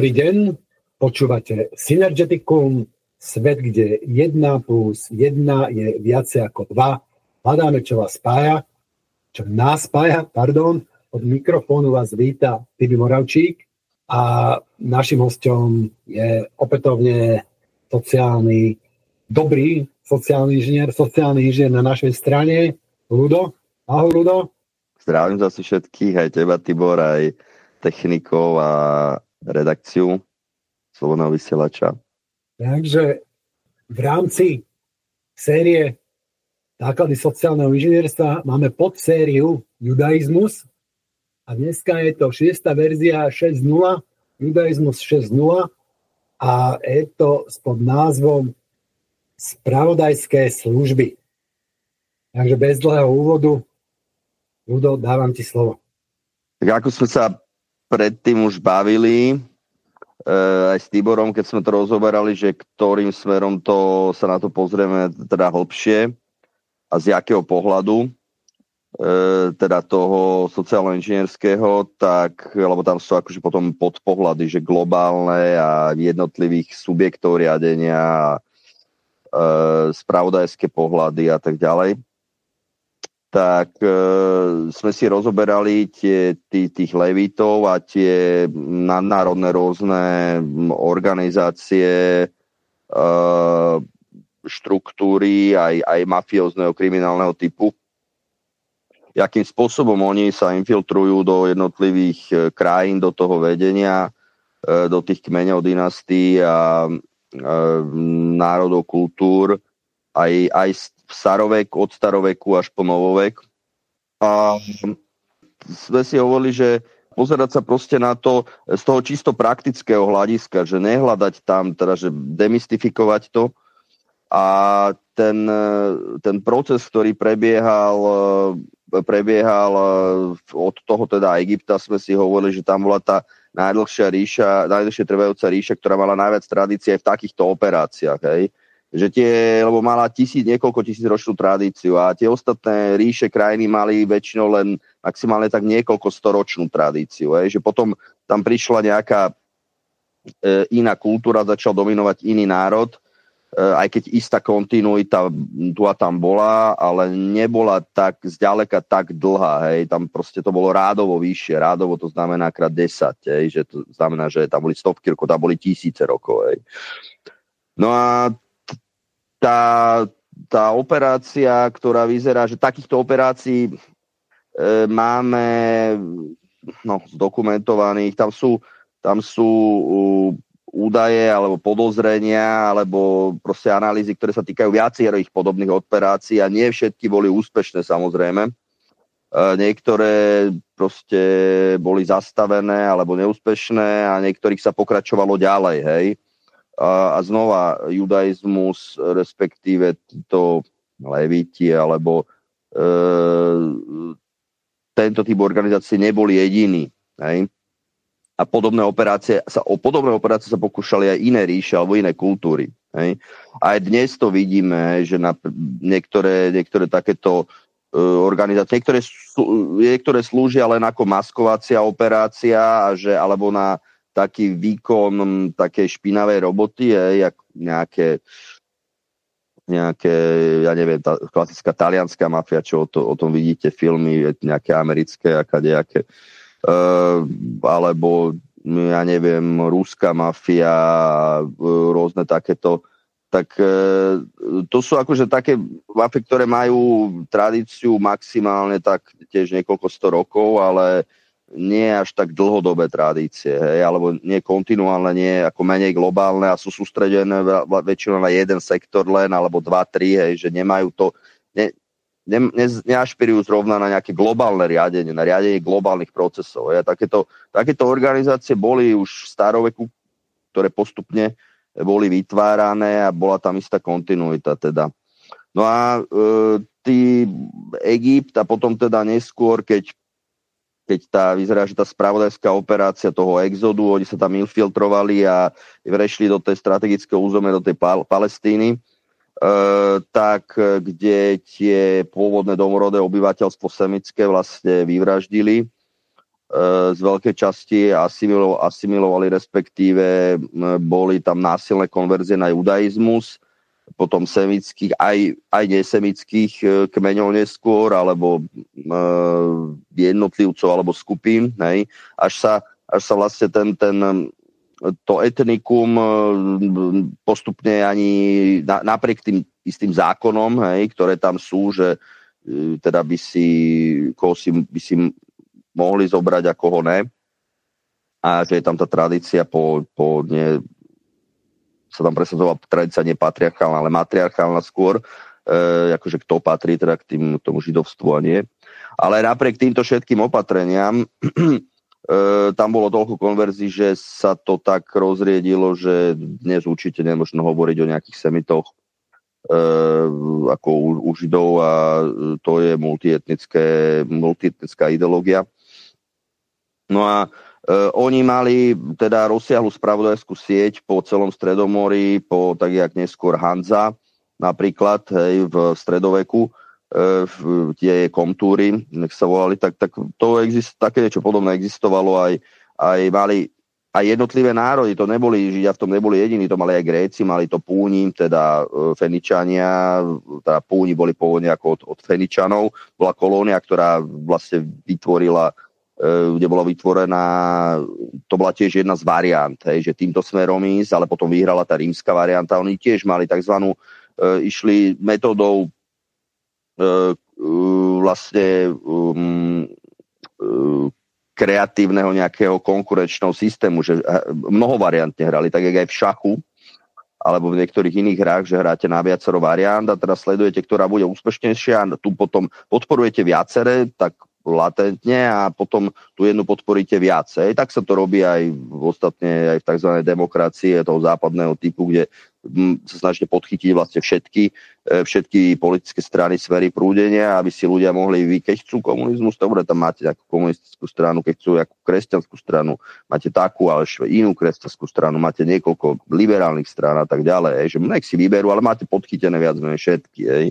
Dobrý deň, počúvate Synergeticum, svet, kde 1 plus 1 je viacej ako 2. Hľadáme, čo vás spája, čo nás spája, pardon. Od mikrofónu vás víta Tibi Moravčík a našim hostom je opätovne sociálny, dobrý sociálny inžinier, sociálny inžinier na našej strane, Ludo. Ahoj, Ludo. Zdravím zase všetkých, aj teba, Tibor, aj technikov a redakciu Slobodného vysielača. Takže v rámci série Základy sociálneho inžinierstva máme podsériu Judaizmus a dneska je to šiesta verzia 6.0, Judaizmus 6.0 a je to pod názvom Spravodajské služby. Takže bez dlhého úvodu, Ludo, dávam ti slovo. Tak ako sme sa predtým už bavili, eh, aj s Tiborom, keď sme to rozoberali, že ktorým smerom to sa na to pozrieme teda hlbšie a z jakého pohľadu, E, teda toho sociálno-inžinierského, tak, lebo tam sú akože potom podpohľady, že globálne a jednotlivých subjektov riadenia e, spravodajské pohľady a tak ďalej tak e, sme si rozoberali tie, tí, tých levitov a tie nadnárodné rôzne organizácie, e, štruktúry aj, aj mafiózneho kriminálneho typu, akým spôsobom oni sa infiltrujú do jednotlivých e, krajín, do toho vedenia, e, do tých kmeňov dynastí a e, národov, kultúr, aj, aj v starovek, od staroveku až po novovek. A sme si hovorili, že pozerať sa proste na to z toho čisto praktického hľadiska, že nehľadať tam, teda že demystifikovať to a ten, ten proces, ktorý prebiehal prebiehal e, od toho teda Egypta, sme si hovorili, že tam bola tá najdlhšia ríša, najdlhšie trvajúca ríša, ktorá mala najviac tradície aj v takýchto operáciách. Hej. Že tie, lebo mala tisíc, niekoľko tisíc ročnú tradíciu a tie ostatné ríše krajiny mali väčšinou len maximálne tak niekoľko storočnú tradíciu. Hej. Že potom tam prišla nejaká e, iná kultúra, začal dominovať iný národ Eh, aj keď istá kontinuita tu a tam bola, ale nebola tak zďaleka tak dlhá, hej, tam proste to bolo rádovo vyššie, rádovo to znamená krát 10, hej, že to znamená, že tam boli stovky rokov, tam boli tisíce rokov, hej. No a tá, tá operácia, ktorá vyzerá, že takýchto operácií e, máme no, zdokumentovaných, tam sú, tam sú údaje alebo podozrenia alebo proste analýzy, ktoré sa týkajú viacerých podobných operácií a nie všetky boli úspešné samozrejme. E, niektoré proste boli zastavené alebo neúspešné a niektorých sa pokračovalo ďalej, hej. A, znova judaizmus, respektíve to leviti alebo e, tento typ organizácií neboli jediní, hej a podobné operácie, sa, o podobné operácie sa pokúšali aj iné ríše alebo iné kultúry. Hej. Aj dnes to vidíme, že na niektoré, niektoré takéto uh, organizácie, niektoré, niektoré slúžia len ako maskovacia operácia, a že, alebo na taký výkon takej špinavej roboty, hej, jak nejaké nejaké, ja neviem, tá klasická talianská mafia, čo o, to, o tom vidíte filmy, nejaké americké, aká nejaké uh, alebo ja neviem, rúska mafia, uh, rôzne takéto, tak uh, to sú akože také mafie, ktoré majú tradíciu maximálne tak tiež niekoľko sto rokov, ale nie až tak dlhodobé tradície, hej, alebo nie kontinuálne, nie ako menej globálne a sú sústredené väčšinou na jeden sektor len, alebo dva, tri, hej, že nemajú to, ne, ne, ne, neašpirujú zrovna na nejaké globálne riadenie, na riadenie globálnych procesov. Ja, takéto, takéto organizácie boli už v staroveku, ktoré postupne boli vytvárané a bola tam istá kontinuita teda. No a e, tý Egypt a potom teda neskôr, keď, keď tá, vyzerá, že tá spravodajská operácia toho exodu, oni sa tam infiltrovali a vrešli do tej strategického územia, do tej Pal- Palestíny, Eh, tak eh, kde tie pôvodné domorodé obyvateľstvo semické vlastne vyvraždili z veľkej časti asimilovali, asimilovali respektíve boli tam násilné konverzie na judaizmus, potom semických, aj, aj nesemických e, kmeňov neskôr, alebo e, jednotlivcov, alebo skupín, hej, až sa, až sa vlastne ten, ten to etnikum e, postupne ani na, napriek tým istým zákonom, hej, ktoré tam sú, že e, teda by si, koho si, by si mohli zobrať a koho ne. A že je tam tá tradícia po, po nie, sa tam presadzovala tradícia nie patriarchálna, ale matriarchálna skôr, e, akože kto patrí teda k tým, tomu židovstvu a nie. Ale napriek týmto všetkým opatreniam e, tam bolo toľko konverzí, že sa to tak rozriedilo, že dnes určite nemôžno hovoriť o nejakých semitoch e, ako u, u Židov a to je multietnická ideológia. No a oni mali teda rozsiahlu spravodajskú sieť po celom Stredomorí, po tak jak neskôr Hanza napríklad hej, v stredoveku, uh, v tie komtúry, nech sa volali, tak, tak to exist, také niečo podobné existovalo aj, aj mali aj jednotlivé národy, to neboli, Židia v tom neboli jediní, to mali aj Gréci, mali to Púni, teda uh, Feničania, teda Púni boli pôvodne ako od, od Feničanov, bola kolónia, ktorá vlastne vytvorila E, kde bola vytvorená, to bola tiež jedna z variant, hej, že týmto smerom ísť, ale potom vyhrala tá rímska varianta. Oni tiež mali tzv. E, išli metodou e, vlastne um, kreatívneho nejakého konkurenčného systému, že mnoho variantne hrali, tak jak aj v šachu, alebo v niektorých iných hrách, že hráte na viacero variant a teraz sledujete, ktorá bude úspešnejšia a tu potom podporujete viacere, tak latentne a potom tú jednu podporíte viacej. Tak sa to robí aj v ostatne aj v tzv. demokracie toho západného typu, kde mm, sa snažíte podchytiť vlastne všetky, e, všetky politické strany, sféry prúdenia, aby si ľudia mohli, vy keď chcú komunizmus, dobre, tam máte nejakú komunistickú stranu, keď chcú nejakú kresťanskú stranu, máte takú, ale inú kresťanskú stranu, máte niekoľko liberálnych strán a tak ďalej, že nech si vyberú, ale máte podchytené viac menej všetky. Hej.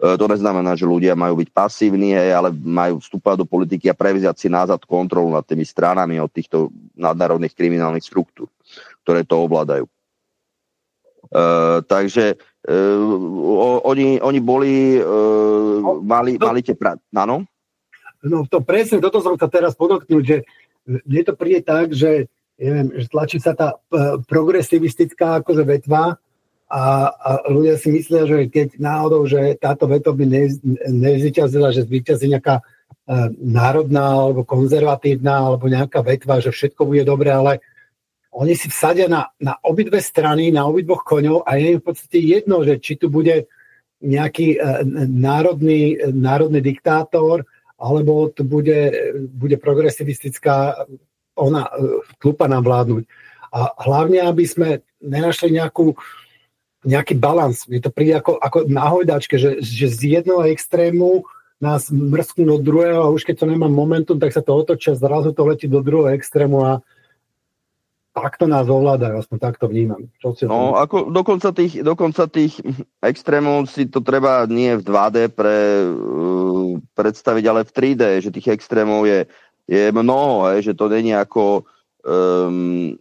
E, to neznamená, že ľudia majú byť pasívni, hej, ale majú vstúpať do politiky a prevziať si nazad kontrolu nad tými stranami od týchto nadnárodných kriminálnych štruktúr, ktoré to ovládajú. Uh, takže uh, oni, oni boli, uh, mali, no, mali tie pra... Áno? No to presne, toto som sa teraz podotknúť, že mne to príde tak, že, neviem, že tlačí sa tá progresivistická akože vetva, a, a ľudia si myslia, že keď náhodou, že táto veto by ne, nezvyťazila, že zvyťazí nejaká e, národná alebo konzervatívna alebo nejaká vetva, že všetko bude dobre, ale oni si vsadia na, na obidve strany, na obidvoch koňov a je im v podstate jedno, že či tu bude nejaký e, národný, národný diktátor, alebo tu bude, bude progresivistická ona, e, tlupa nám vládnuť. A hlavne, aby sme nenašli nejakú nejaký balans. Je to príde ako, ako na hojdačke, že, že z jedného extrému nás mrsknú do druhého a už keď to nemá momentum, tak sa to otočia, zrazu to letí do druhého extrému a takto nás ovládajú, aspoň takto vnímam. Čo si no, ako dokonca tých, dokonca tých extrémov si to treba nie v 2D pre, uh, predstaviť, ale v 3D, že tých extrémov je, je mnoho, hej, že to není ako um,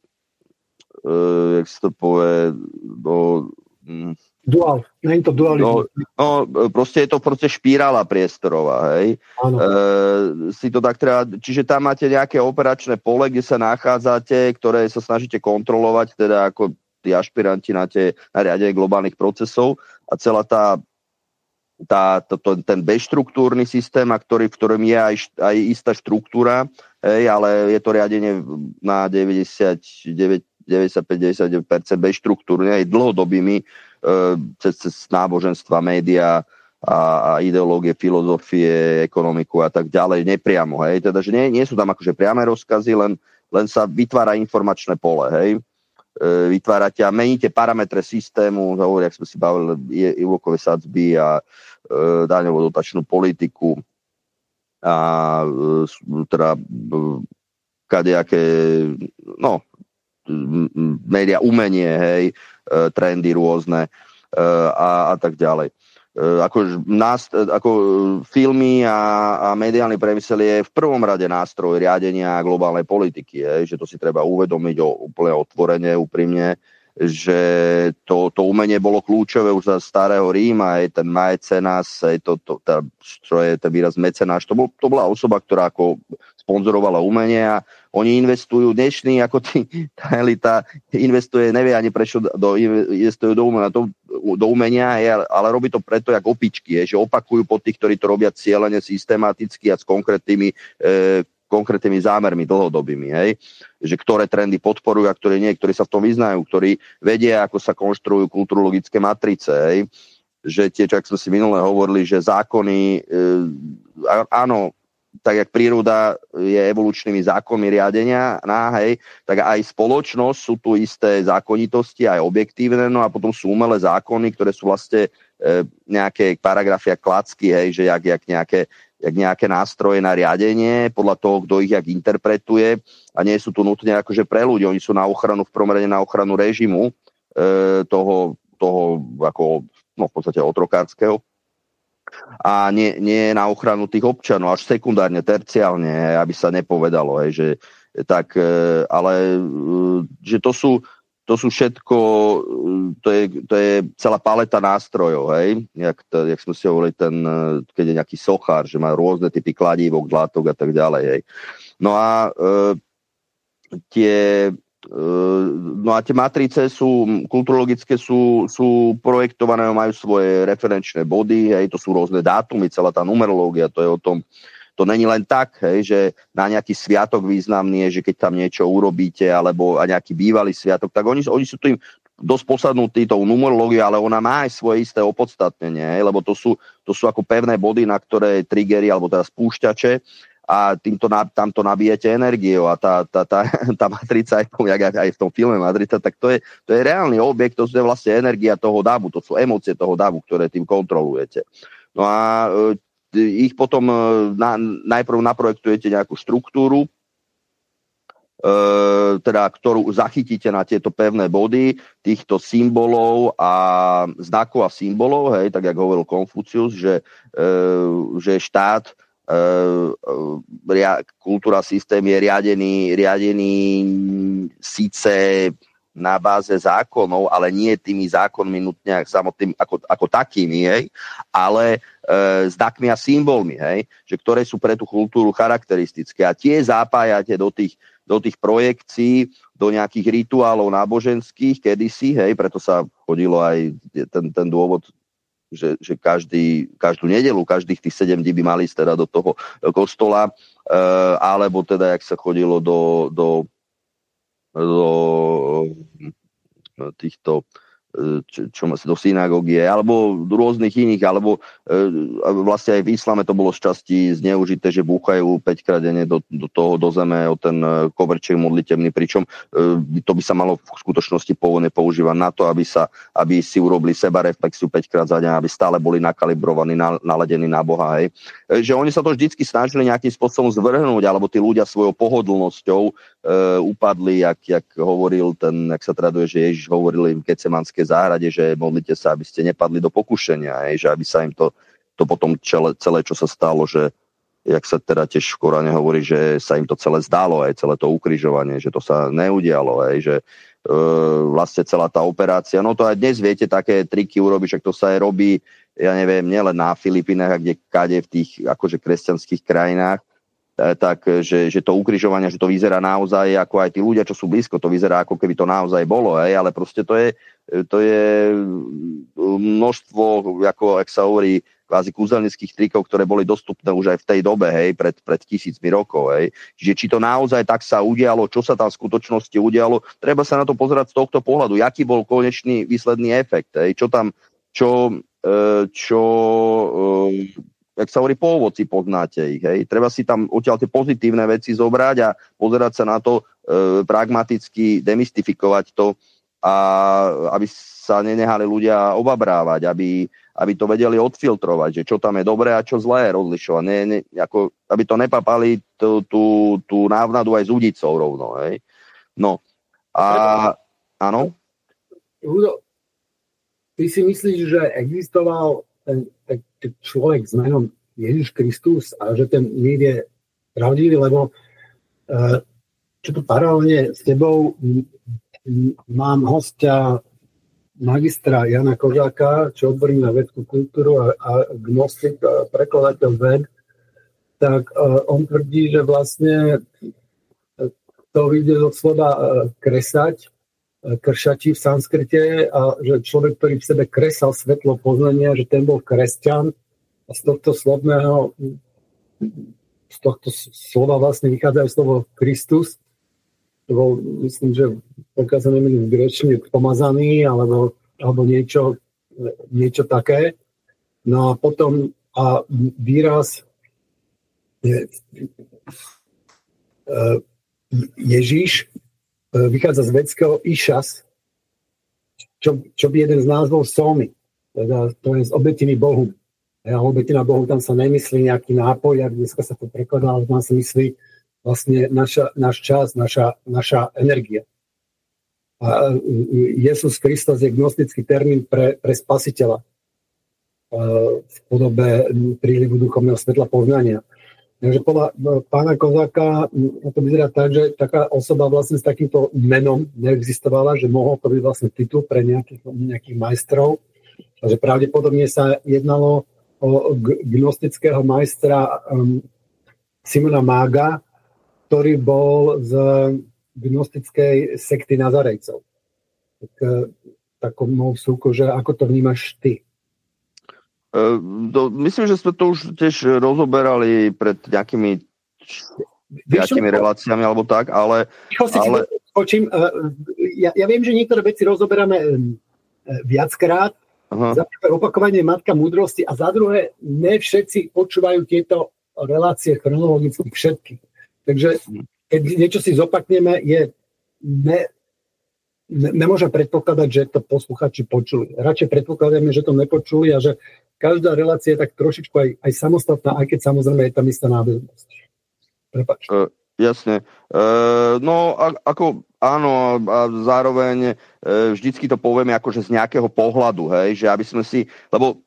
uh, jak sa to povie, do, Mm. Dual, není to dualizmus. No, no, proste je to proste špirála priestorová, hej. E, si to tak treba, čiže tam máte nejaké operačné pole, kde sa nachádzate, ktoré sa snažíte kontrolovať, teda ako tí ašpiranti na, tie, na riadenie globálnych procesov a celá tá tá, to, to, ten bezštruktúrny systém, a ktorý, v ktorom je aj, aj istá štruktúra, hej, ale je to riadenie na 99, 95-99% bezštruktúrne aj dlhodobými e, cez, cez náboženstva, média a, a ideológie, filozofie, ekonomiku a tak ďalej, nepriamo. Hej. Teda, že nie, nie sú tam akože priame rozkazy, len, len sa vytvára informačné pole. Hej. E, vytvárate a meníte parametre systému, hovorí, ak sme si bavili, úrokové sadzby a e, daňovo-dotačnú politiku a e, teda e, kadejaké, no, média, umenie, hej, e, trendy rôzne e, a, a tak ďalej. ako, nás, ako filmy a, a mediálny priemysel je v prvom rade nástroj riadenia globálnej politiky, je, že to si treba uvedomiť o, úplne otvorene, úprimne, že to, to umenie bolo kľúčové už za starého Ríma, aj ten mecenas, aj to, to, tá, čo je ten výraz mecenáš, to, bol, to bola osoba, ktorá ako sponzorovala umenie a oni investujú dnešní, ako tí, tá elita investuje, nevie ani prečo do, investuje do umenia, do, do umenia je, ale robí to preto, jak opičky, je, že opakujú po tých, ktorí to robia cieľene, systematicky a s konkrétnymi e, konkrétnymi zámermi dlhodobými, hej? že ktoré trendy podporujú a ktoré nie, ktorí sa v tom vyznajú, ktorí vedia, ako sa konštruujú kulturologické matrice, hej? že tie, čo sme si minule hovorili, že zákony, e, áno, tak jak príroda je evolučnými zákonmi riadenia, ná, hej, tak aj spoločnosť sú tu isté zákonitosti, aj objektívne, no a potom sú umelé zákony, ktoré sú vlastne e, nejaké paragrafy a klacky, hej, že jak, jak nejaké jak nejaké nástroje na riadenie, podľa toho, kto ich jak interpretuje. A nie sú tu nutne akože pre ľudí, oni sú na ochranu, v prvom rade na ochranu režimu e, toho, toho ako, no v podstate otrokárskeho a nie, nie na ochranu tých občanov, až sekundárne, terciálne, aby sa nepovedalo, hej, že tak, e, ale e, že to sú, to sú všetko, to je, to je celá paleta nástrojov, hej, jak, to, jak sme si hovorili, ten, keď je nejaký sochár, že má rôzne typy kladívok, dlátok a tak ďalej, hej. No a e, tie e, no a tie matrice sú, kulturologické sú, sú projektované, majú svoje referenčné body, hej, to sú rôzne dátumy, celá tá numerológia, to je o tom, to není len tak, hej, že na nejaký sviatok významný je, že keď tam niečo urobíte, alebo nejaký bývalý sviatok, tak oni, oni sú tým dosť posadnutí tou numerológiou, ale ona má aj svoje isté opodstatnenie, lebo to sú, to sú ako pevné body, na ktoré triggery, alebo teda spúšťače, a týmto tamto nabijete energiou a tá, tá, tá, tá matrica, aj, aj v tom filme Matrica, tak to je, to je reálny objekt, to je vlastne energia toho davu, to sú emócie toho davu, ktoré tým kontrolujete. No a e, ich potom e, na, najprv naprojektujete nejakú štruktúru, e, teda, ktorú zachytíte na tieto pevné body týchto symbolov a znakov a symbolov, hej, tak jak hovoril Konfucius, že, e, že štát, kultúra, systém je riadený, riadený síce na báze zákonov, ale nie tými zákonmi nutne samotným ako, ako takými, hej, ale e, znakmi a symbolmi, hej, že ktoré sú pre tú kultúru charakteristické. A tie zapájate do tých, do tých projekcií, do nejakých rituálov náboženských kedysi, hej, preto sa chodilo aj ten, ten dôvod že, že každý, každú nedelu, každých tých sedem dní by mali ísť teda do toho kostola, e, alebo teda, jak sa chodilo do, do do týchto čo, čo do synagógie, alebo rôznych iných, alebo e, vlastne aj v islame to bolo z časti zneužité, že búchajú 5 krát denne do, do toho, do zeme o ten e, koverček modlitevný, pričom e, to by sa malo v skutočnosti pôvodne používať na to, aby, sa, aby si urobili seba reflexiu 5 krát za deň, aby stále boli nakalibrovaní, na, naladení na Boha. Hej. E, že oni sa to vždycky snažili nejakým spôsobom zvrhnúť, alebo tí ľudia svojou pohodlnosťou e, upadli, jak, jak hovoril ten, jak sa traduje, že Ježiš hovoril im Kecemanské zoologickej záhrade, že modlite sa, aby ste nepadli do pokušenia, aj, že aby sa im to, to potom celé, celé, čo sa stalo, že jak sa teda tiež v Koráne hovorí, že sa im to celé zdalo, aj celé to ukrižovanie, že to sa neudialo, aj, že e, vlastne celá tá operácia, no to aj dnes viete také triky urobiť, že to sa aj robí, ja neviem, nielen na Filipínach, kde kade v tých akože kresťanských krajinách, E, tak že, že to ukrižovanie, že to vyzerá naozaj ako aj tí ľudia, čo sú blízko, to vyzerá ako keby to naozaj bolo, hej, ale proste to je, to je množstvo, ako ak sa hovorí, kvázi kúzelnických trikov, ktoré boli dostupné už aj v tej dobe, hej, pred, pred tisícmi rokov, hej. Čiže či to naozaj tak sa udialo, čo sa tam v skutočnosti udialo, treba sa na to pozerať z tohto pohľadu, aký bol konečný výsledný efekt, hej, čo tam, čo, čo jak sa hovorí, po ovoci poznáte ich. Hej. Treba si tam odtiaľ tie pozitívne veci zobrať a pozerať sa na to e, pragmaticky, demystifikovať to a aby sa nenehali ľudia obabrávať, aby, aby to vedeli odfiltrovať, že čo tam je dobré a čo zlé rozlišovať. Ne, ne, ako, aby to nepapali tú, tú, tú návnadu aj s udicou rovno. Hej. No. A áno? Hudo, ty si myslíš, že existoval ten, ten, človek s menom Ježiš Kristus a že ten mír je pravdivý, lebo uh, čo tu paralelne s tebou mám hostia magistra Jana Kožáka, čo odborný na vedskú kultúru a, a gnostik, a prekladateľ ved, tak uh, on tvrdí, že vlastne to vyjde od slova uh, kresať, uh, kršati v sanskrite a že človek, ktorý v sebe kresal svetlo poznania, že ten bol kresťan a z tohto slovného z tohto slova vlastne vychádza slovo Kristus, bol, myslím, že pokiaľ sa nemýlim grečne, pomazaný alebo, alebo niečo, niečo také. No a potom a výraz je, e, Ježíš e, vychádza z vedského išas, čo, čo by jeden z nás bol somy, teda to je z obetiny Bohu. A obetina Bohu tam sa nemyslí nejaký nápoj, ak dneska sa to prekladá, ale tam sa myslí vlastne naša, náš čas, naša, naša energia. A Jezus Kristus je gnostický termín pre, pre spasiteľa v podobe prílivu duchovného svetla poznania. Takže podľa no, pána Kozáka to vyzerá tak, že taká osoba vlastne s takýmto menom neexistovala, že mohol to byť vlastne titul pre nejakých, nejakých majstrov. A že pravdepodobne sa jednalo o gnostického majstra Simona Mága, ktorý bol z gnostickej sekty Nazarejcov. Tak, e, takom súku, že ako to vnímaš ty? To, myslím, že sme to už tiež rozoberali pred nejakými nejakými reláciami alebo tak, ale... ale... Skočím, uh, ja, ja viem, že niektoré veci rozoberáme viackrát, Aha. za prvé opakovanie matka múdrosti a za druhé, ne všetci počúvajú tieto relácie chronologicky všetky. Takže keď niečo si zopakneme, je ne, ne, nemôžem predpokladať, že to posluchači počuli. Radšej predpokladáme, že to nepočuli a že každá relácia je tak trošičku aj, aj samostatná, aj keď samozrejme je tam istá náväznosť. Prepač. Uh, jasne. Uh, no, a, ako áno, a zároveň uh, vždycky to povieme akože z nejakého pohľadu, hej, že aby sme si, lebo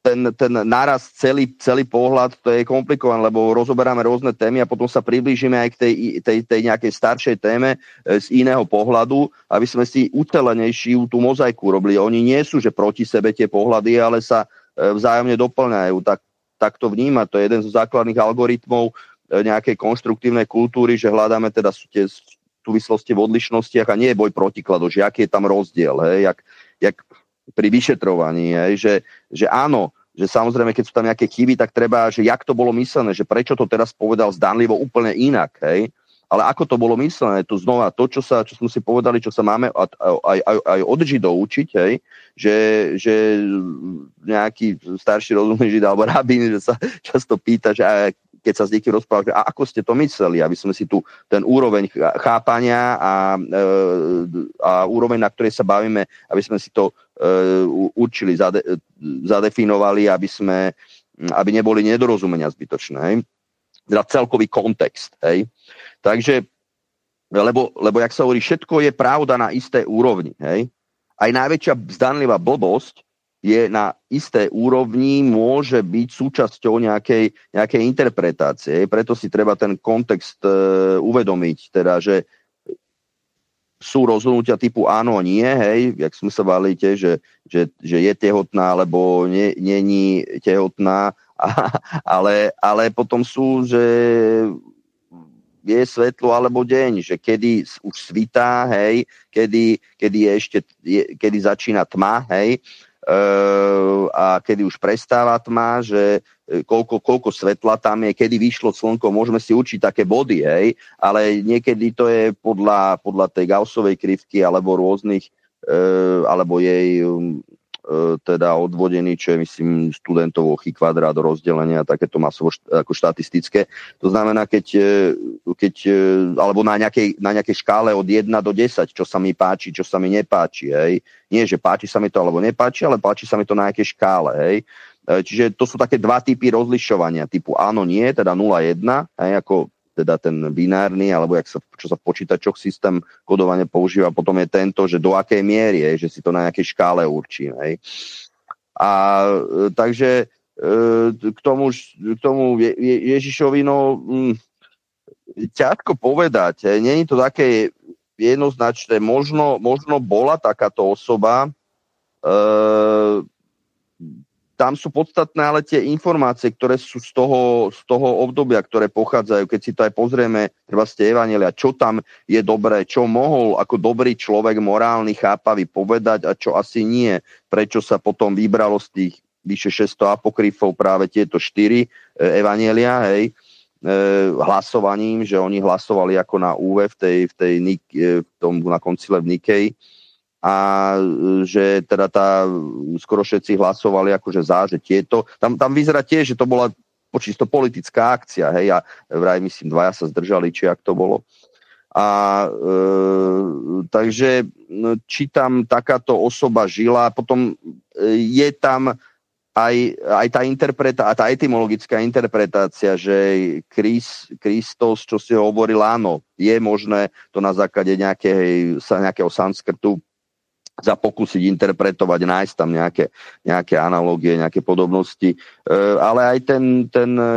ten, ten naraz celý, celý pohľad, to je komplikované, lebo rozoberáme rôzne témy a potom sa priblížime aj k tej, tej, tej nejakej staršej téme e, z iného pohľadu, aby sme si ucelenejšiu tú mozaiku robili. Oni nie sú, že proti sebe tie pohľady, ale sa e, vzájomne doplňajú. Tak, tak to vníma. To je jeden z základných algoritmov e, nejakej konštruktívnej kultúry, že hľadáme teda tie súvislosti v odlišnostiach a nie je boj protikladu, že aký je tam rozdiel, hej, jak, jak pri vyšetrovaní, hej, že, že áno, že samozrejme, keď sú tam nejaké chyby, tak treba, že jak to bolo myslené, že prečo to teraz povedal zdanlivo úplne inak, hej, ale ako to bolo myslené, to znova to, čo, sa, čo sme si povedali, čo sa máme aj, aj, aj od Židov učiť, hej, že, že nejaký starší rozumný Žid alebo rabín, že sa často pýta, že keď sa s niekým rozprával, že a ako ste to mysleli, aby sme si tu ten úroveň chápania a, e, a úroveň, na ktorej sa bavíme, aby sme si to e, určili, zade, zadefinovali, aby sme aby neboli nedorozumenia zbytočné. Hej? Teda celkový kontext. Hej? Takže, lebo, lebo jak sa hovorí, všetko je pravda na isté úrovni. Hej? Aj najväčšia zdanlivá blbosť je na isté úrovni, môže byť súčasťou nejakej, nejakej interpretácie. Preto si treba ten kontext e, uvedomiť, teda, že sú rozhodnutia typu áno, nie, hej, jak sme sa bavili že, že, že je tehotná, alebo není tehotná, a, ale, ale potom sú, že je svetlo alebo deň, že kedy už svitá, hej, kedy, kedy, je ešte, je, kedy začína tma, hej, Ehm, a kedy už prestáva tma, že e, koľko, koľko svetla tam je, kedy vyšlo slnko, môžeme si určiť také body, hej, ale niekedy to je podľa, podľa tej Gaussovej krivky alebo rôznych, e, alebo jej E, teda odvodený, čo je myslím studentov chy kvadrát rozdelenia, takéto masovo ako štatistické. To znamená, keď, e, keď e, alebo na nejakej, na nejakej škále od 1 do 10, čo sa mi páči, čo sa mi nepáči. Hej. Nie, že páči sa mi to alebo nepáči, ale páči sa mi to na nejakej škále. Hej. Čiže to sú také dva typy rozlišovania, typu áno, nie, teda 0-1, hej, ako teda ten binárny, alebo jak sa, čo sa v počítačoch systém kodovania používa, potom je tento, že do akej miery, je, že si to na nejakej škále určí. Hej. A takže k tomu, k tomu Ježišovi, no hm, ťažko povedať. Není to také jednoznačné. Možno, možno bola takáto osoba, e, tam sú podstatné ale tie informácie, ktoré sú z toho, z toho obdobia, ktoré pochádzajú. Keď si to aj pozrieme, treba ste Evanelia, čo tam je dobré, čo mohol ako dobrý človek, morálny, chápavý povedať a čo asi nie. Prečo sa potom vybralo z tých vyše 600 apokryfov práve tieto štyri e, Evanelia, hej, e, hlasovaním, že oni hlasovali ako na UV v tej, v tej v tom, na koncile v Nikej a že teda tá, skoro všetci hlasovali akože za, že tieto, tam, tam vyzerá tiež, že to bola počisto politická akcia, hej, a vraj myslím dvaja sa zdržali, či ak to bolo. A e, takže či tam takáto osoba žila, potom e, je tam aj, aj tá interpreta, tá etymologická interpretácia, že Krist, Kristos, čo si hovoril, áno, je možné to na základe nejakého, nejakého sanskrtu sa pokúsiť interpretovať, nájsť tam nejaké, nejaké analógie, nejaké podobnosti. E, ale aj ten, ten e,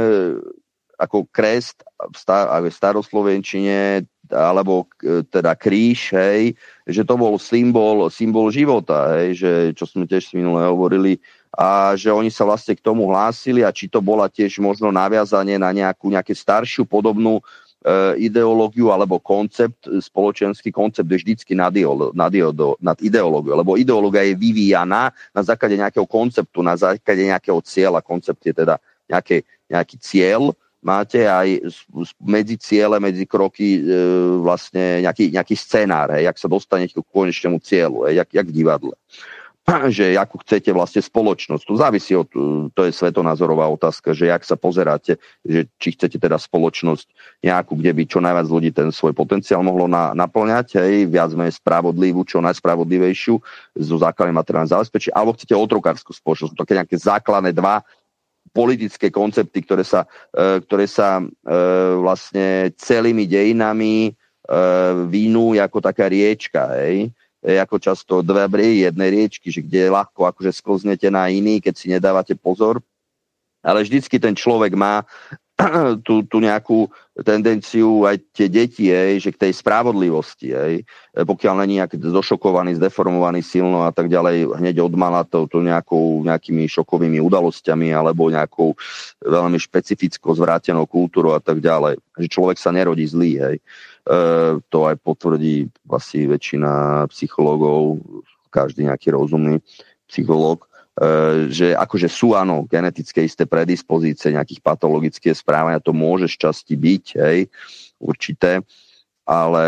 ako krest v, star, v staroslovenčine alebo e, teda kríž, hej, že to bol symbol, symbol života, hej, že, čo sme tiež minule hovorili, a že oni sa vlastne k tomu hlásili a či to bola tiež možno naviazanie na nejakú, nejaké staršiu podobnú ideológiu alebo koncept, spoločenský koncept je vždycky nad, nad, nad ideológiou, lebo ideológia je vyvíjaná na základe nejakého konceptu, na základe nejakého cieľa. Koncept je teda nejaký, nejaký cieľ, máte aj medzi ciele, medzi kroky e, vlastne nejaký, nejaký scenár, hej, jak sa dostanete k konečnému cieľu, hej, jak, jak v divadle. že ako chcete vlastne spoločnosť. Tu závisí od, to je svetonázorová otázka, že jak sa pozeráte, že či chcete teda spoločnosť nejakú, kde by čo najviac ľudí ten svoj potenciál mohlo na, naplňať, hej, viac menej spravodlivú, čo najspravodlivejšiu zo základnej materiálnej zabezpečí, alebo chcete otrokárskú spoločnosť. To je nejaké základné dva politické koncepty, ktoré sa, e, ktoré sa e, vlastne celými dejinami e, vínú ako taká riečka, hej ako často dve briehy jednej riečky, že kde ľahko akože sklznete na iný, keď si nedávate pozor. Ale vždycky ten človek má tú, tú nejakú tendenciu aj tie deti, jej, že k tej spravodlivosti, jej, pokiaľ není nejaký zošokovaný, zdeformovaný silno a tak ďalej, hneď odmala to, to nejakou, nejakými šokovými udalosťami alebo nejakou veľmi špecifickou zvrátenou kultúrou a tak ďalej. Že človek sa nerodí zlý, hej. E, to aj potvrdí asi väčšina psychológov, každý nejaký rozumný psychológ, E, že akože sú áno genetické isté predispozície, nejakých patologické správania, to môže z časti byť, hej, určité, ale,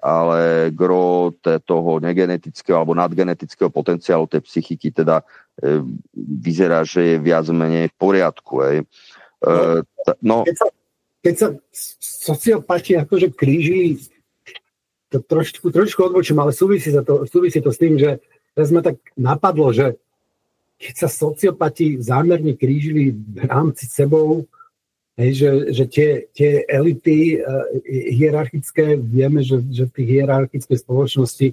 ale gro toho negenetického alebo nadgenetického potenciálu tej psychiky teda e, vyzerá, že je viac menej v poriadku. Hej. E, no, keď, sa, keď sa sociopati akože krížili, to trošku, trošku odbočím, ale súvisí, sa to, súvisí to s tým, že sme tak napadlo, že keď sa sociopati zámerne krížili v rámci sebou, hej, že, že tie, tie elity uh, hierarchické, vieme, že, že v tých hierarchickej spoločnosti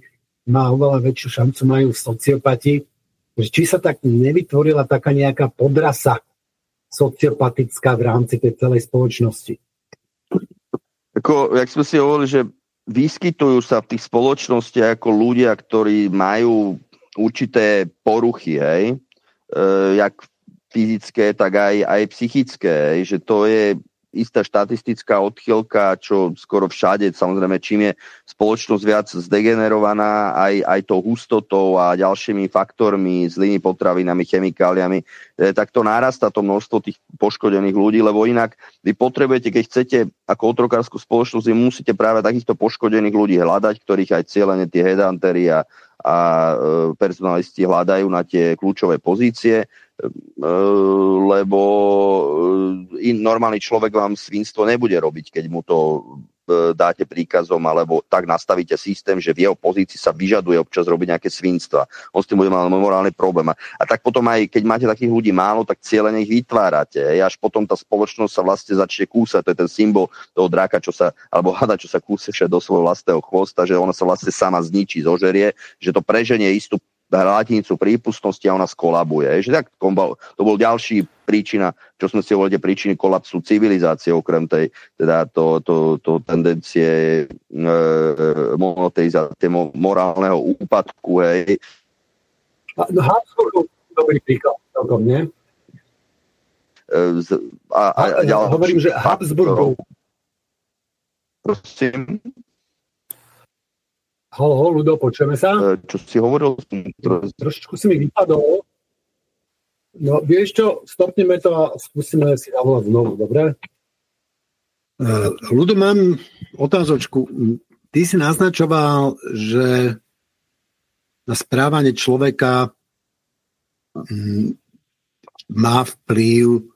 má oveľa väčšiu šancu majú sociopati, či sa tak nevytvorila taká nejaká podrasa sociopatická v rámci tej celej spoločnosti. Ako, jak sme si hovorili, že vyskytujú sa v tých spoločnostiach ako ľudia, ktorí majú určité poruchy, hej, E, jak fyzické, tak aj, aj psychické. Že to je istá štatistická odchylka, čo skoro všade, samozrejme, čím je spoločnosť viac zdegenerovaná aj, aj tou hustotou a ďalšími faktormi, zlými potravinami, chemikáliami, e, tak to narastá to množstvo tých poškodených ľudí, lebo inak vy potrebujete, keď chcete ako otrokárskú spoločnosť, vy musíte práve takýchto poškodených ľudí hľadať, ktorých aj cieľene tie headhuntery a, a e, personalisti hľadajú na tie kľúčové pozície, lebo e, normálny človek vám svinstvo nebude robiť, keď mu to E, dáte príkazom alebo tak nastavíte systém, že v jeho pozícii sa vyžaduje občas robiť nejaké svinstva. On s tým bude mať morálny problém. A tak potom aj, keď máte takých ľudí málo, tak cieľene ich vytvárate. Až potom tá spoločnosť sa vlastne začne kúsať. To je ten symbol toho dráka, čo sa, alebo hada, čo sa kúseše do svojho vlastného chvosta, že ona sa vlastne sama zničí, zožerie, že to preženie istú hladnicu prípustnosti a ona skolabuje. Že tak, to bol ďalší príčina, čo sme si hovorili, príčiny kolapsu civilizácie, okrem tej, teda to, to, to tendencie e, monoteizácie, morálneho úpadku, hej. No Habsburgov, dobrý príklad, celkom, nie? E, a, a, a, a hovorím, že Habsburgov. Prosím. Halo, Ludo, počujeme sa? E, čo si hovoril? Trošičku si mi vypadol. No, vieš čo, stopneme to a skúsime si zavolať znovu, dobre? E, Ludo, mám otázočku. Ty si naznačoval, že na správanie človeka mm, má vplyv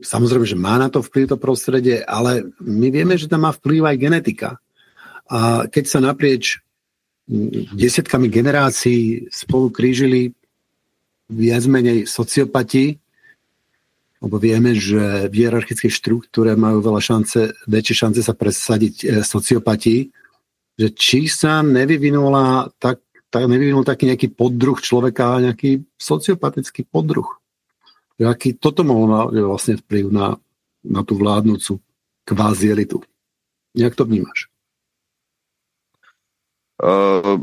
samozrejme, že má na to vplyv to prostredie, ale my vieme, že tam má vplyv aj genetika. A keď sa naprieč desiatkami generácií spolu krížili viac menej sociopati, lebo vieme, že v hierarchickej štruktúre majú veľa šance, väčšie šance sa presadiť e, sociopati, že či sa nevyvinula tak, tak nevyvinul taký nejaký poddruh človeka, nejaký sociopatický poddruh. Aký toto mohlo mať vlastne vplyv na, na tú vládnúcu kvázi elitu? Jak to vnímaš? Uh,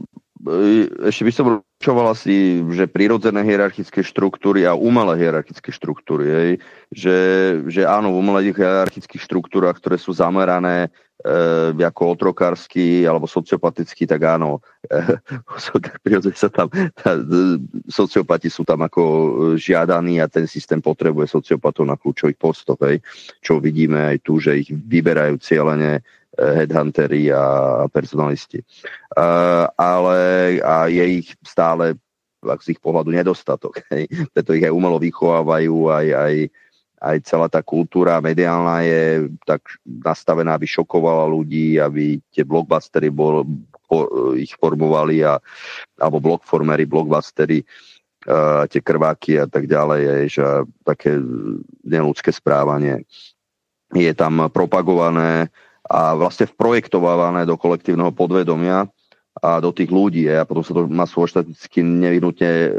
ešte by som rozlišoval asi, že prírodzené hierarchické štruktúry a umelé hierarchické štruktúry. Hej. Že, že áno, v umelých hierarchických štruktúrach, ktoré sú zamerané e, ako otrokársky alebo sociopatický, tak áno, e, sa tam, tá, sociopati sú tam ako žiadaní a ten systém potrebuje sociopatov na kľúčových postoch. Čo vidíme aj tu, že ich vyberajú cieľene headhuntery a personalisti. Ale a je ich stále z ich pohľadu nedostatok. Hej. Preto ich aj umelo vychovávajú, aj, aj, aj celá tá kultúra mediálna je tak nastavená, aby šokovala ľudí, aby tie blockbustery bol, po, ich formovali a, alebo blockformery, blockbustery uh, tie krváky a tak ďalej, je, že také neludské správanie je tam propagované a vlastne vprojektovávané do kolektívneho podvedomia a do tých ľudí a potom sa to má svoj štatisticky nevyhnutne e,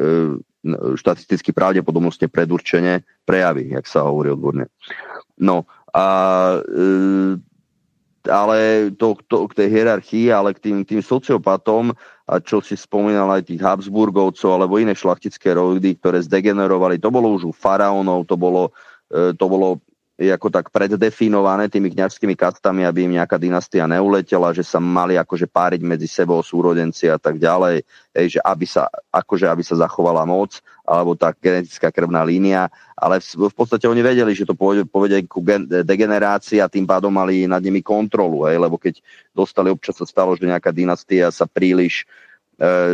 štatisticky pravdepodobnostne predurčenie prejavy, jak sa hovorí odborne. No a e, ale to, to, k tej hierarchii, ale k tým, tým sociopatom, a čo si spomínal aj tých Habsburgovcov alebo iné šlachtické rody, ktoré zdegenerovali, to bolo už u faraónov, to bolo, e, to bolo ako tak preddefinované tými kňažskými kastami, aby im nejaká dynastia neuletela, že sa mali akože páriť medzi sebou súrodenci a tak ďalej, hej, že aby sa, akože aby sa zachovala moc, alebo tá genetická krvná línia, ale v, v podstate oni vedeli, že to povedie ku degenerácii a tým pádom mali nad nimi kontrolu, hej, lebo keď dostali, občas sa stalo, že nejaká dynastia sa príliš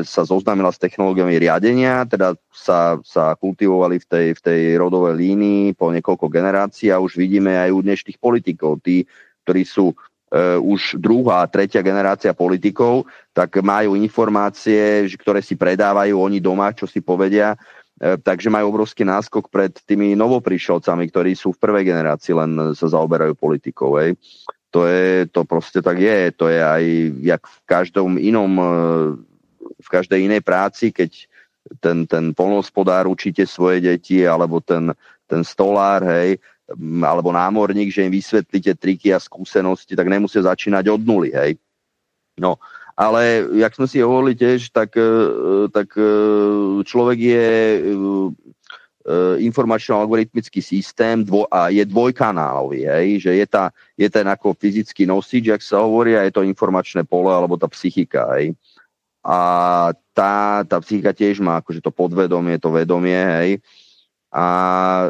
sa zoznámila s technológiami riadenia, teda sa, sa kultivovali v tej, v tej rodovej línii po niekoľko generácií a už vidíme aj u dnešných politikov. Tí, ktorí sú uh, už druhá, tretia generácia politikov, tak majú informácie, ktoré si predávajú oni doma, čo si povedia, uh, takže majú obrovský náskok pred tými novoprišelcami, ktorí sú v prvej generácii, len sa zaoberajú politikou. Hej. To je, to proste tak je, to je aj jak v každom inom v každej inej práci, keď ten, ten polnospodár učíte svoje deti, alebo ten, ten stolár, hej, alebo námorník, že im vysvetlíte triky a skúsenosti, tak nemusia začínať od nuly, hej. No, ale jak sme si hovorili tiež, tak, e, tak e, človek je e, informačno-algoritmický systém dvo, a je dvojkanálový, hej, že je, tá, je ten ako fyzický nosič, jak sa hovorí, a je to informačné pole alebo tá psychika. Hej a tá, tá psychika tiež má akože to podvedomie, to vedomie, hej. A,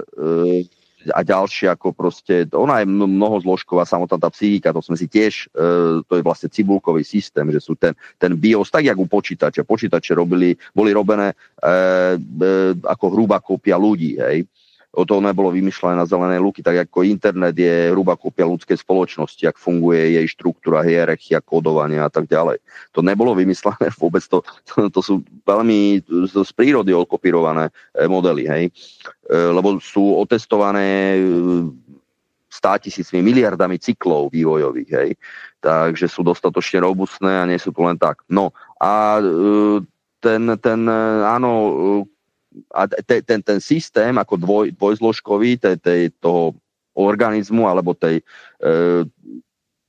e, a ďalšie ako proste, ona je mnoho zložková samotná tá psychika, to sme si tiež, e, to je vlastne cibulkový systém, že sú ten, ten BIOS, tak jak u počítača. Počítače robili, boli robené e, e, ako hrubá kópia ľudí, hej o to nebolo vymyšľané na zelenej luky, tak ako internet je hrubá kópia ľudskej spoločnosti, ak funguje jej štruktúra, hierarchia, kódovania a tak ďalej. To nebolo vymyslené vôbec, to, to, to sú veľmi to z prírody okopírované eh, modely, hej. Eh, lebo sú otestované eh, stá tisícmi, miliardami cyklov vývojových, hej. Takže sú dostatočne robustné a nie sú to len tak. No a ten, ten áno, a te, ten, ten systém ako dvoj, dvojzložkový te, te, toho organizmu alebo tej e,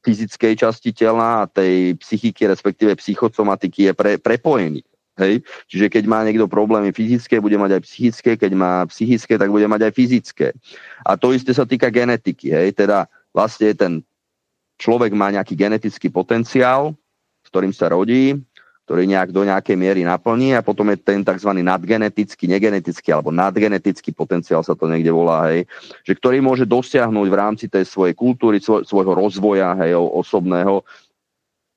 fyzickej časti tela a tej psychiky, respektíve psychosomatiky je pre, prepojený. Hej? Čiže keď má niekto problémy fyzické, bude mať aj psychické, keď má psychické, tak bude mať aj fyzické. A to isté sa týka genetiky. Hej? Teda vlastne ten človek má nejaký genetický potenciál, s ktorým sa rodí, ktorý nejak do nejakej miery naplní a potom je ten tzv. nadgenetický, negenetický alebo nadgenetický potenciál sa to niekde volá, hej, že ktorý môže dosiahnuť v rámci tej svojej kultúry, svoj, svojho rozvoja hej, osobného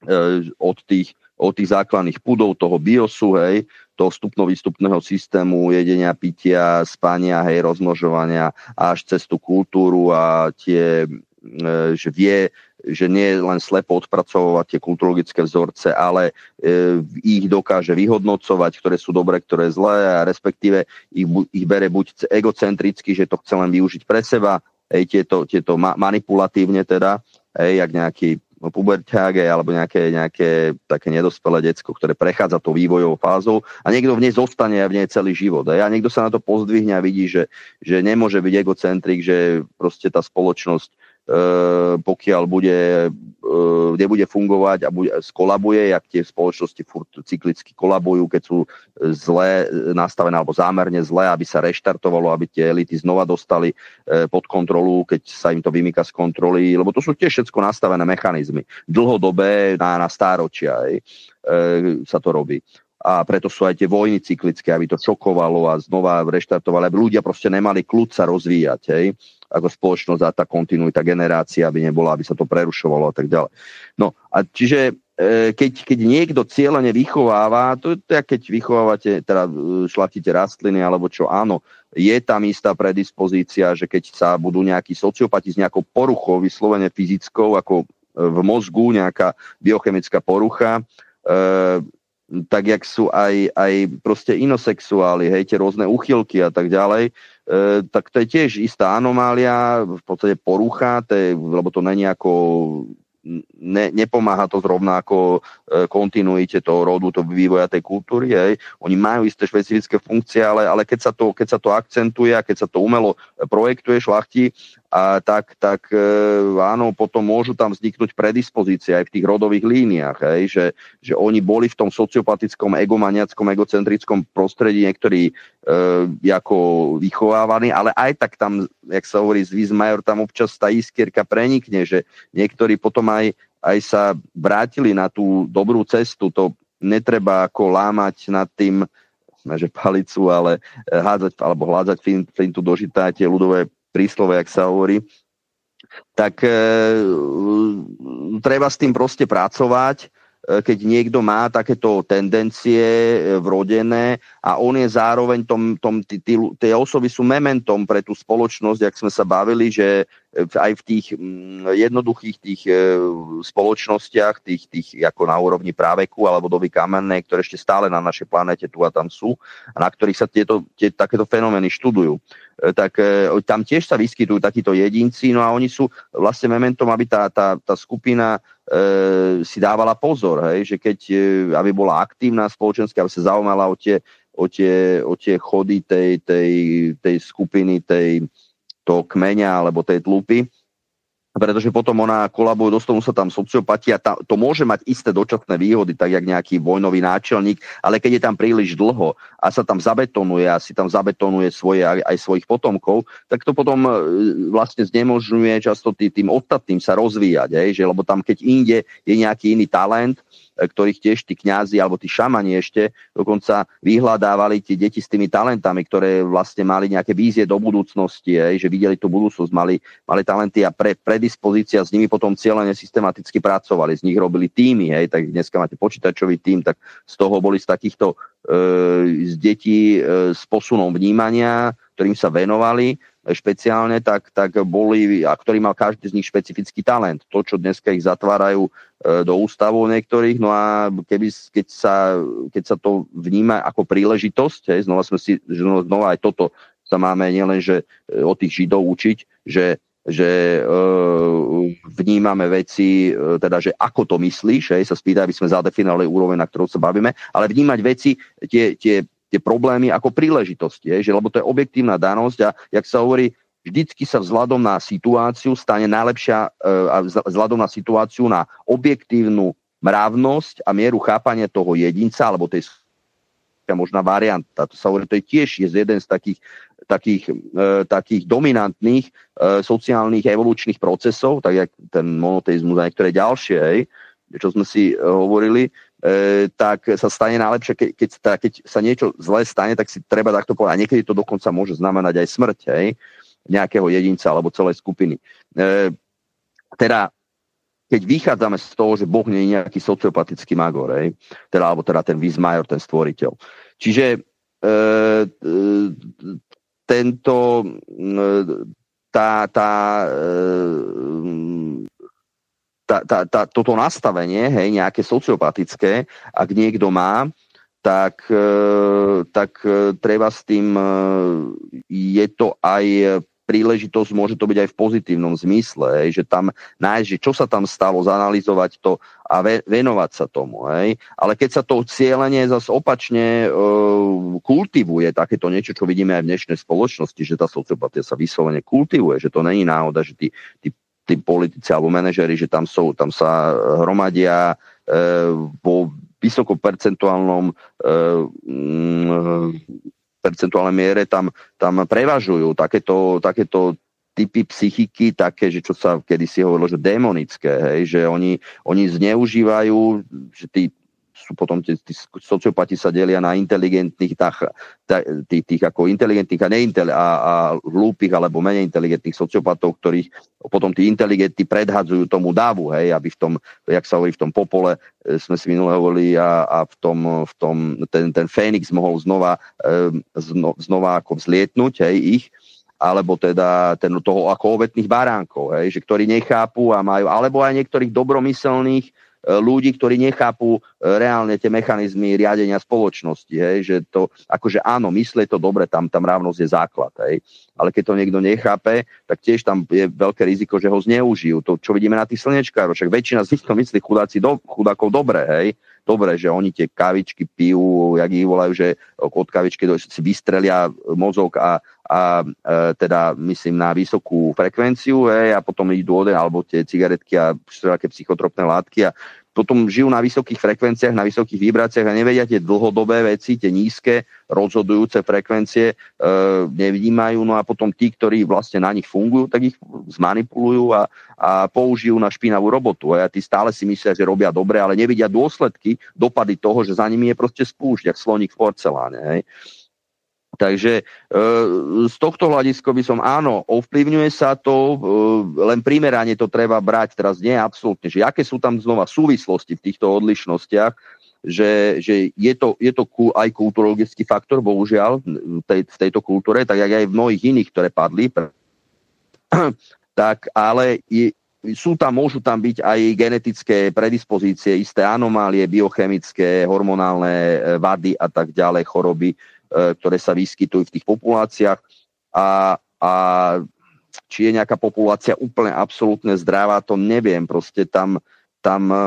e, od tých od tých základných pudov toho biosu, hej, toho vstupno-výstupného systému, jedenia, pitia, spania, hej, rozmnožovania, až cez tú kultúru a tie, že vie, že nie len slepo odpracovať tie kulturologické vzorce, ale e, ich dokáže vyhodnocovať, ktoré sú dobré, ktoré zlé a respektíve ich, ich bere buď egocentricky, že to chce len využiť pre seba, hej, tieto, tieto ma, manipulatívne teda, hej, jak nejaký puberťák alebo nejaké, nejaké také nedospelé decko, ktoré prechádza tou vývojovou fázou a niekto v nej zostane a v nej celý život. A niekto sa na to pozdvihne a vidí, že, že nemôže byť egocentrik, že proste tá spoločnosť E, pokiaľ bude, e, nebude fungovať a bude, skolabuje, jak tie spoločnosti furt cyklicky kolabujú, keď sú zle nastavené alebo zámerne zle, aby sa reštartovalo, aby tie elity znova dostali pod kontrolu, keď sa im to vymýka z kontroly, lebo to sú tiež všetko nastavené mechanizmy. Dlhodobé na, na stáročia aj, sa to robí a preto sú aj tie vojny cyklické, aby to čokovalo a znova reštartovalo, aby ľudia proste nemali kľud sa rozvíjať. Hej ako spoločnosť a tá kontinuita generácia, aby nebola, aby sa to prerušovalo a tak ďalej. No a čiže e, keď, keď niekto cieľene vychováva, to je keď vychovávate, teda e, šlachtíte rastliny alebo čo, áno, je tam istá predispozícia, že keď sa budú nejakí sociopati s nejakou poruchou, vyslovene fyzickou, ako v mozgu nejaká biochemická porucha, e, tak jak sú aj, aj proste inosexuáli, hej, tie rôzne uchylky a tak ďalej, E, tak to je tiež istá anomália, v podstate porucha, to je, lebo to není ako ne, nepomáha to zrovna ako e, kontinuite toho rodu, to vývoja tej kultúry. Hej. Oni majú isté špecifické funkcie, ale, ale keď, sa to, keď sa to akcentuje a keď sa to umelo projektuje šlachti, a tak, tak e, áno, potom môžu tam vzniknúť predispozície aj v tých rodových líniách, hej, že, že oni boli v tom sociopatickom, egomaniackom, egocentrickom prostredí niektorí e, ako vychovávaní, ale aj tak tam, jak sa hovorí z Wiesmajer, tam občas tá iskierka prenikne, že niektorí potom aj, aj sa vrátili na tú dobrú cestu, to netreba ako lámať nad tým, že palicu, ale hádzať alebo hládzať flintu do žita, tie ľudové príslove, jak sa hovorí, tak e, treba s tým proste pracovať E, keď niekto má takéto tendencie e, vrodené a on je zároveň tom, tom tí, tí, tie osoby sú mementom pre tú spoločnosť, jak sme sa bavili, že aj v tých mm, jednoduchých tých e, spoločnostiach, tých, tých ako na úrovni práveku alebo doby kamennej, ktoré ešte stále na našej planete tu a tam sú a na ktorých sa tieto, tie, takéto fenomény študujú, tak tam tiež sa vyskytujú takíto jedinci, no a oni sú vlastne mementom, aby tá, tá, tá skupina e, si dávala pozor, hej, že keď, e, aby bola aktívna spoločenská, aby sa zaujímala o tie, o tie, o tie chody tej, tej, tej skupiny, tej, toho kmeňa alebo tej tlupy, pretože potom ona kolabuje, dostanú sa tam sociopati a tá, to môže mať isté dočasné výhody, tak jak nejaký vojnový náčelník, ale keď je tam príliš dlho a sa tam zabetonuje a si tam zabetonuje svoje, aj, aj svojich potomkov, tak to potom e, vlastne znemožňuje často tý, tým ostatným sa rozvíjať, hej, že, lebo tam keď inde je nejaký iný talent, ktorých tiež tí kňazi alebo tí šamani ešte dokonca vyhľadávali tie deti s tými talentami, ktoré vlastne mali nejaké vízie do budúcnosti, aj, že videli tú budúcnosť, mali, mali talenty a pre, predispozícia s nimi potom cieľene systematicky pracovali, z nich robili týmy, hej, tak dneska máte počítačový tým, tak z toho boli z takýchto e, z detí e, s posunom vnímania, ktorým sa venovali špeciálne, tak, tak boli, a ktorý mal každý z nich špecifický talent. To, čo dneska ich zatvárajú e, do ústavov niektorých, no a keby, keď, sa, keď sa to vníma ako príležitosť, hej, znova sme si, znova aj toto sa máme nielen, že e, od tých Židov učiť, že že e, vnímame veci, e, teda, že ako to myslíš, hej, sa spýta, aby sme zadefinovali úroveň, na ktorú sa bavíme, ale vnímať veci, tie, tie, tie problémy ako príležitosti, že, lebo to je objektívna danosť a jak sa hovorí, vždycky sa vzhľadom na situáciu stane najlepšia, e, a vzhľadom na situáciu na objektívnu mravnosť a mieru chápania toho jedinca alebo tej možná varianta. To sa hovorí, to je tiež je jeden z takých, takých, e, takých dominantných e, sociálnych evolučných procesov, tak jak ten monoteizmus a niektoré ďalšie, čo sme si e, hovorili, e, tak sa stane najlepšie, ke, keď, teda, keď sa niečo zlé stane, tak si treba takto povedať. A niekedy to dokonca môže znamenať aj smrť hej, nejakého jedinca alebo celej skupiny. E, teda keď vychádzame z toho, že Boh nie je nejaký sociopatický magor, hej, teda, alebo teda ten Vizmajor, ten stvoriteľ. Čiže e, tento e, tá, tá, e, tá, tá, tá, toto nastavenie, hej, nejaké sociopatické, ak niekto má, tak, e, tak treba s tým, je to aj príležitosť, môže to byť aj v pozitívnom zmysle, hej, že tam nájsť, že čo sa tam stalo, zanalizovať to a ve, venovať sa tomu. Hej. Ale keď sa to cieľenie zase opačne e, kultivuje, takéto niečo, čo vidíme aj v dnešnej spoločnosti, že tá sociopatia sa vyslovene kultivuje, že to není náhoda, že tí, tí, tí politici alebo manažery, že tam, sú, tam sa hromadia e, vo vysokopercentuálnom e, percentuálnej miere tam, tam prevažujú takéto, takéto typy psychiky také, že čo sa kedysi hovorilo, že demonické, hej, že oni, oni zneužívajú, že tí sú potom tí, tí sociopati sa delia na inteligentných, tých, tých, tých ako inteligentných a, neintel, a, a hlúpych alebo menej inteligentných sociopatov, ktorých potom tí inteligentní predhadzujú tomu davu, hej, aby v tom, jak sa hovorí, v tom popole, e, sme si minule hovorili, a, a v tom, v tom ten, ten Fénix mohol znova, e, zno, znova ako vzlietnúť, hej, ich, alebo teda ten, toho ako obetných baránkov, hej, že ktorí nechápu a majú, alebo aj niektorých dobromyselných ľudí, ktorí nechápu e, reálne tie mechanizmy riadenia spoločnosti. Hej, že to, akože áno, myslí to dobre, tam, tam rávnosť je základ. Hej, ale keď to niekto nechápe, tak tiež tam je veľké riziko, že ho zneužijú. To, čo vidíme na tých slnečkároch, však väčšina z nich to myslí chudáci do, chudákov dobre, hej, dobre, že oni tie kavičky pijú, jak ich volajú, že od kavičky si vystrelia mozog a, a e, teda myslím na vysokú frekvenciu hej, a potom idú ode, alebo tie cigaretky a všetké psychotropné látky a potom žijú na vysokých frekvenciách, na vysokých vibráciách a nevedia tie dlhodobé veci, tie nízke rozhodujúce frekvencie e, nevnímajú, no a potom tí, ktorí vlastne na nich fungujú, tak ich zmanipulujú a, a použijú na špinavú robotu. A tí stále si myslia, že robia dobre, ale nevidia dôsledky, dopady toho, že za nimi je proste spúšť, jak sloník v porceláne. Hej. Takže e, z tohto hľadiska by som áno, ovplyvňuje sa to, e, len primerane to treba brať, teraz nie absolútne, že aké sú tam znova súvislosti v týchto odlišnostiach, že, že je to, je to aj kulturologický faktor, bohužiaľ, v, tej, v tejto kultúre, tak aj v mnohých iných, ktoré padli, tak ale je, sú tam, môžu tam byť aj genetické predispozície, isté anomálie, biochemické, hormonálne e, vady a tak ďalej, choroby, ktoré sa vyskytujú v tých populáciách a, a či je nejaká populácia úplne absolútne zdravá, to neviem. Proste tam, tam e,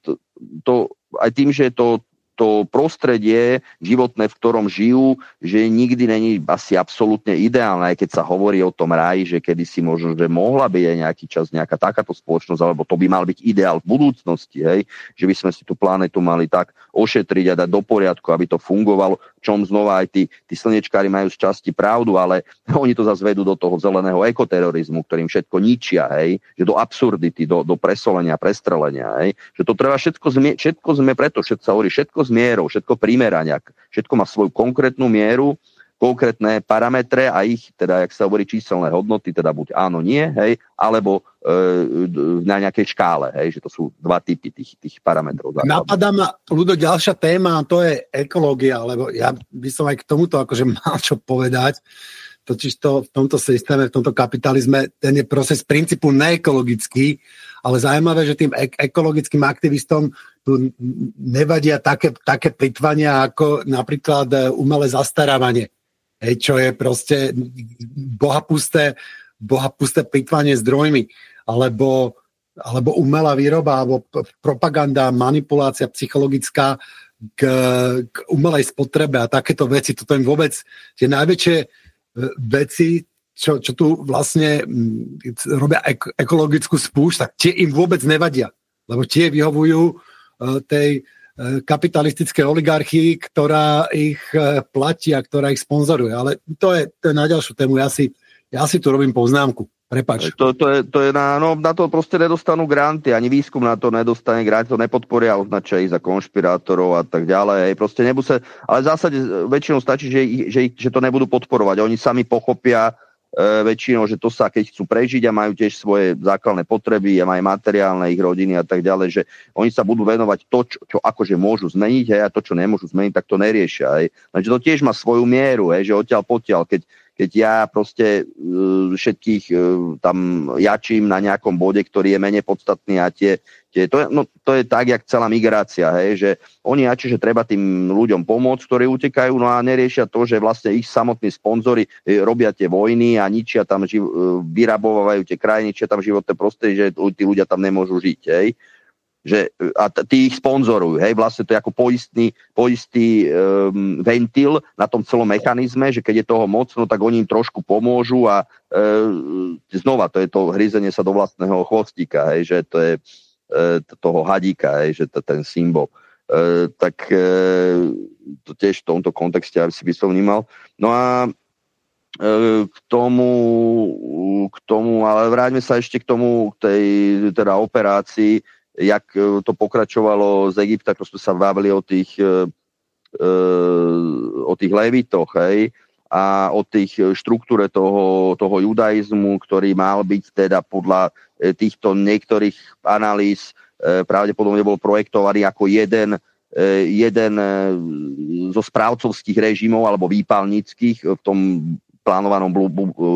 to, to, aj tým, že to to prostredie životné, v ktorom žijú, že nikdy není asi absolútne ideálne, aj keď sa hovorí o tom raji, že kedysi možno, že mohla byť aj nejaký čas nejaká takáto spoločnosť, alebo to by mal byť ideál v budúcnosti, hej, že by sme si tú planetu mali tak ošetriť a dať do poriadku, aby to fungovalo, čom znova aj tí, tí slnečkári majú z časti pravdu, ale oni to zase vedú do toho zeleného ekoterorizmu, ktorým všetko ničia, hej, že do absurdity, do, do presolenia, prestrelenia, hej, že to treba všetko, zmie, všetko sme preto, všetko sa hovorí, všetko s mierou, všetko primerania. Všetko má svoju konkrétnu mieru, konkrétne parametre a ich, teda, jak sa hovorí, číselné hodnoty, teda buď áno, nie, hej, alebo e, na nejakej škále, hej, že to sú dva typy tých, tých parametrov. Napadá ma, ľudo, ďalšia téma, a to je ekológia, lebo ja by som aj k tomuto akože mal čo povedať. Totiž to v tomto systéme, v tomto kapitalizme, ten je proces princípu neekologický, ale zaujímavé, že tým ek- ekologickým aktivistom tu nevadia také, také plitvania ako napríklad e, umelé zastarávanie. Hej, čo je proste bohapusté, boha pusté plýtvanie zdrojmi, alebo, alebo umelá výroba, alebo propaganda, manipulácia psychologická k, k umelej spotrebe a takéto veci. Toto im vôbec tie najväčšie e, veci, čo, čo tu vlastne robia ek, ekologickú spúšť, tak tie im vôbec nevadia, lebo tie vyhovujú tej uh, kapitalistické oligarchii, ktorá ich uh, platí a ktorá ich sponzoruje. Ale to je, to je na ďalšiu tému. Ja si ja si tu robím poznámku. Prepač. To, to, je, to je na, no, na to proste nedostanú granty, ani výskum na to nedostane granty, to nepodporia, označia ich za konšpirátorov a tak ďalej. Proste nebuse, ale v zásade väčšinou stačí, že, že, že to nebudú podporovať. Oni sami pochopia e, väčšinou, že to sa, keď chcú prežiť a majú tiež svoje základné potreby a majú materiálne ich rodiny a tak ďalej, že oni sa budú venovať to, čo, čo akože môžu zmeniť hej, a to, čo nemôžu zmeniť, tak to neriešia. Hej. Takže to tiež má svoju mieru, hej, že odtiaľ potiaľ, keď keď ja proste uh, všetkých uh, tam jačím na nejakom bode, ktorý je menej podstatný a tie, tie to, no, to je tak, jak celá migrácia, hej, že oni jačí, že treba tým ľuďom pomôcť, ktorí utekajú, no a neriešia to, že vlastne ich samotní sponzory e, robia tie vojny a ničia tam, živ, vyrabovajú tie krajiny, ničia tam životné prostredie, že tí ľudia tam nemôžu žiť, hej že, a tí ich sponzorujú. Hej, vlastne to je ako poistný, poistý um, ventil na tom celom mechanizme, že keď je toho moc, no tak oni im trošku pomôžu a um, znova to je to hryzenie sa do vlastného chvostíka, hej, že to je uh, toho hadíka, hej, že to ten symbol. Uh, tak uh, to tiež v tomto kontexte aby si by som vnímal. No a k tomu, k tomu, ale vráťme sa ešte k tomu, k tej teda operácii, jak e, to pokračovalo z Egypta, ako sme sa bavili o tých, e, e, o tých levitoch, hej, a o tých štruktúre toho, toho judaizmu, ktorý mal byť teda podľa týchto niektorých analýz pravdepodobne bol projektovaný ako jeden, jeden zo správcovských režimov alebo výpalnických v tom plánovanom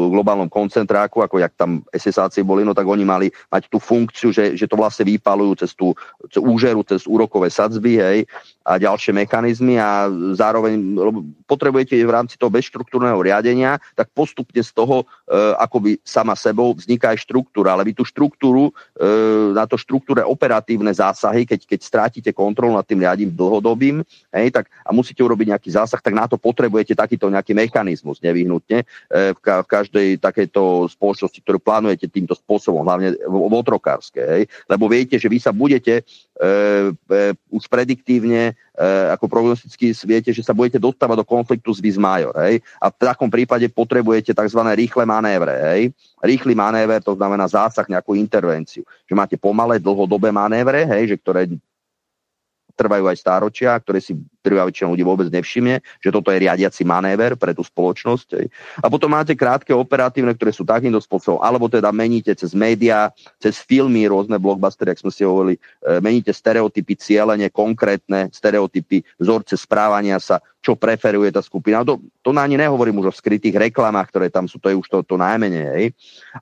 globálnom koncentráku, ako jak tam SSáci boli, no tak oni mali mať tú funkciu, že, že to vlastne vypalujú cez tú cez úžeru, cez úrokové sadzby, hej, a ďalšie mechanizmy a zároveň potrebujete v rámci toho bezštruktúrneho riadenia, tak postupne z toho e, akoby sama sebou vzniká aj štruktúra, ale vy tú štruktúru, e, na to štruktúre operatívne zásahy, keď, keď strátite kontrolu nad tým riadím dlhodobým, hej, tak a musíte urobiť nejaký zásah, tak na to potrebujete takýto nejaký mechanizmus nevyhnutne E, v, ka- v každej takejto spoločnosti, ktorú plánujete týmto spôsobom, hlavne v, v otrokárskej. Lebo viete, že vy sa budete e, e, už prediktívne e, ako prognosticky viete, že sa budete dostávať do konfliktu s Vizmajor. Hej? A v takom prípade potrebujete tzv. rýchle manévre. Hej? Rýchly manéver, to znamená zásah, nejakú intervenciu. Že máte pomalé, dlhodobé manévre, hej? Že ktoré trvajú aj stáročia, ktoré si trvá väčšina ľudí vôbec nevšimne, že toto je riadiaci manéver pre tú spoločnosť. A potom máte krátke operatívne, ktoré sú takýmto spôsobom, alebo teda meníte cez médiá, cez filmy, rôzne blockbustery, ak sme si hovorili, e, meníte stereotypy cieľene, konkrétne stereotypy, vzorce správania sa, čo preferuje tá skupina. To, to na ani nehovorím už o skrytých reklamách, ktoré tam sú, to je už to, to najmenej, hej.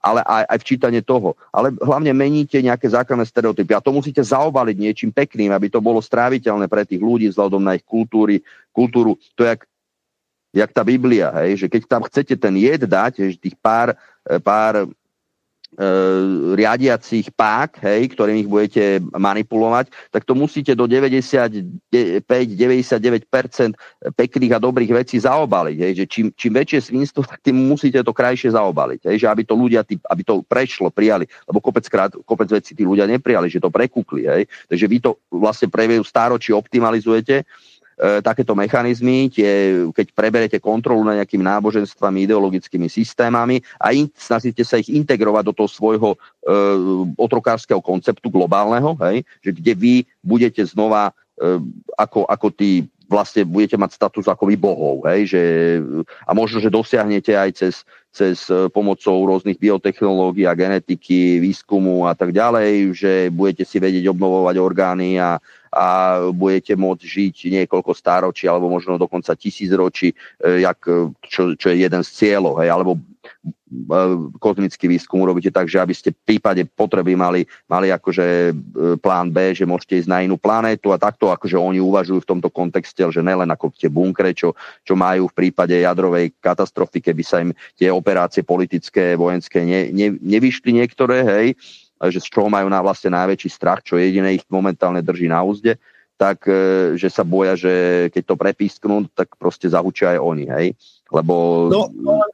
ale aj, aj včítanie toho. Ale hlavne meníte nejaké základné stereotypy a to musíte zaobaliť niečím pekným, aby to bolo stráviteľné pre tých ľudí vzhľadom na ich kultúry, kultúru. To je jak, jak tá Biblia, hej, že keď tam chcete ten jed dať, hej, tých pár, pár riadiacich pák, hej, ktorým ich budete manipulovať, tak to musíte do 95-99% pekných a dobrých vecí zaobaliť. Hej, že čím, čím väčšie svinstvo, tak tým musíte to krajšie zaobaliť. Hej, že aby to ľudia, aby to prešlo, prijali. Lebo kopec, krát, kopec vecí tí ľudia neprijali, že to prekúkli. Hej. Takže vy to vlastne previejú staročí optimalizujete e, takéto mechanizmy, tie, keď preberete kontrolu nad nejakými náboženstvami, ideologickými systémami a in, snažíte sa ich integrovať do toho svojho e, otrokárskeho konceptu globálneho, hej, že kde vy budete znova e, ako, ako tí vlastne budete mať status ako vy bohov. Hej, že, a možno, že dosiahnete aj cez, cez e, pomocou rôznych biotechnológií a genetiky, výskumu a tak ďalej, že budete si vedieť obnovovať orgány a, a budete môcť žiť niekoľko stáročí alebo možno dokonca tisíc ročí, e, jak, e, čo, čo je jeden z cieľov. Hej, alebo kozmický výskum urobíte tak, že aby ste v prípade potreby mali, mali akože e, plán B, že môžete ísť na inú planétu a takto akože oni uvažujú v tomto kontexte, že nelen ako tie bunkre, čo, čo majú v prípade jadrovej katastrofy, keby sa im tie operácie politické, vojenské ne, ne, nevyšli niektoré, hej, že z čoho majú na vlastne najväčší strach, čo jediné ich momentálne drží na úzde, tak e, že sa boja, že keď to prepísknú, tak proste zahučia aj oni, hej. Lebo... No,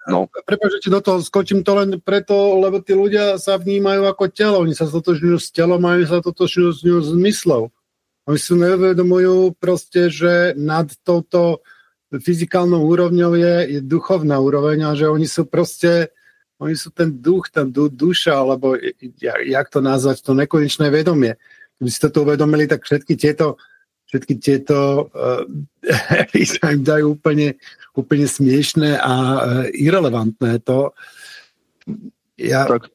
no. prepáčte, do toho skočím to len preto, lebo tí ľudia sa vnímajú ako telo, oni sa totožňujú s telom, majú sa totožňujú s zmyslov. Oni si nevedomujú proste, že nad touto fyzikálnou úrovňou je, je duchovná úroveň a že oni sú proste oni sú ten duch, ten du, duša, alebo jak, jak to nazvať, to nekonečné vedomie. Keby si toto uvedomili, tak všetky tieto všetky tieto uh, sa im dajú úplne, úplne smiešné a uh, irrelevantné. To ja tak,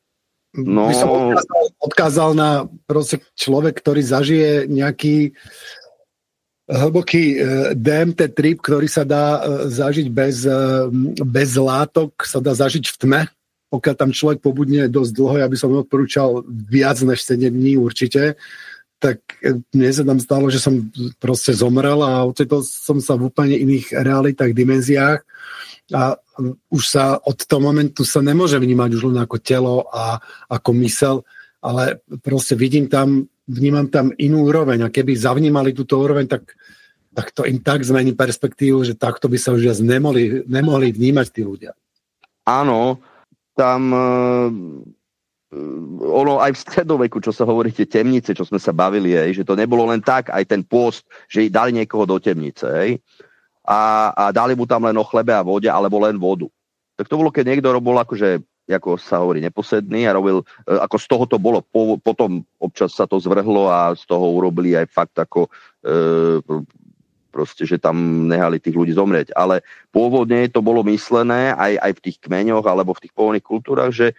no... by som odkázal, odkázal na proste človek, ktorý zažije nejaký hlboký uh, DMT trip, ktorý sa dá uh, zažiť bez, uh, bez látok, sa dá zažiť v tme. Pokiaľ tam človek pobudne dosť dlho, ja by som odporúčal viac než 7 dní určite tak e, mne sa tam stalo, že som proste zomrel a ocitol som sa v úplne iných realitách, dimenziách a už sa od toho momentu sa nemôže vnímať už len ako telo a ako mysel, ale proste vidím tam, vnímam tam inú úroveň a keby zavnímali túto úroveň, tak, tak to im tak zmení perspektívu, že takto by sa už nemohli, nemohli vnímať tí ľudia. Áno, tam e, ono aj v stredoveku, čo sa hovorí, tie temnice, čo sme sa bavili, hej, že to nebolo len tak, aj ten pôst, že dali niekoho do temnice, hej, a, a dali mu tam len o chlebe a vode, alebo len vodu. Tak to bolo, keď niekto robil akože ako sa hovorí, neposedný a robil, e, ako z toho to bolo, po, potom občas sa to zvrhlo a z toho urobili aj fakt ako e, proste, že tam nehali tých ľudí zomrieť. Ale pôvodne to bolo myslené aj, aj v tých kmeňoch alebo v tých pôvodných kultúrach, že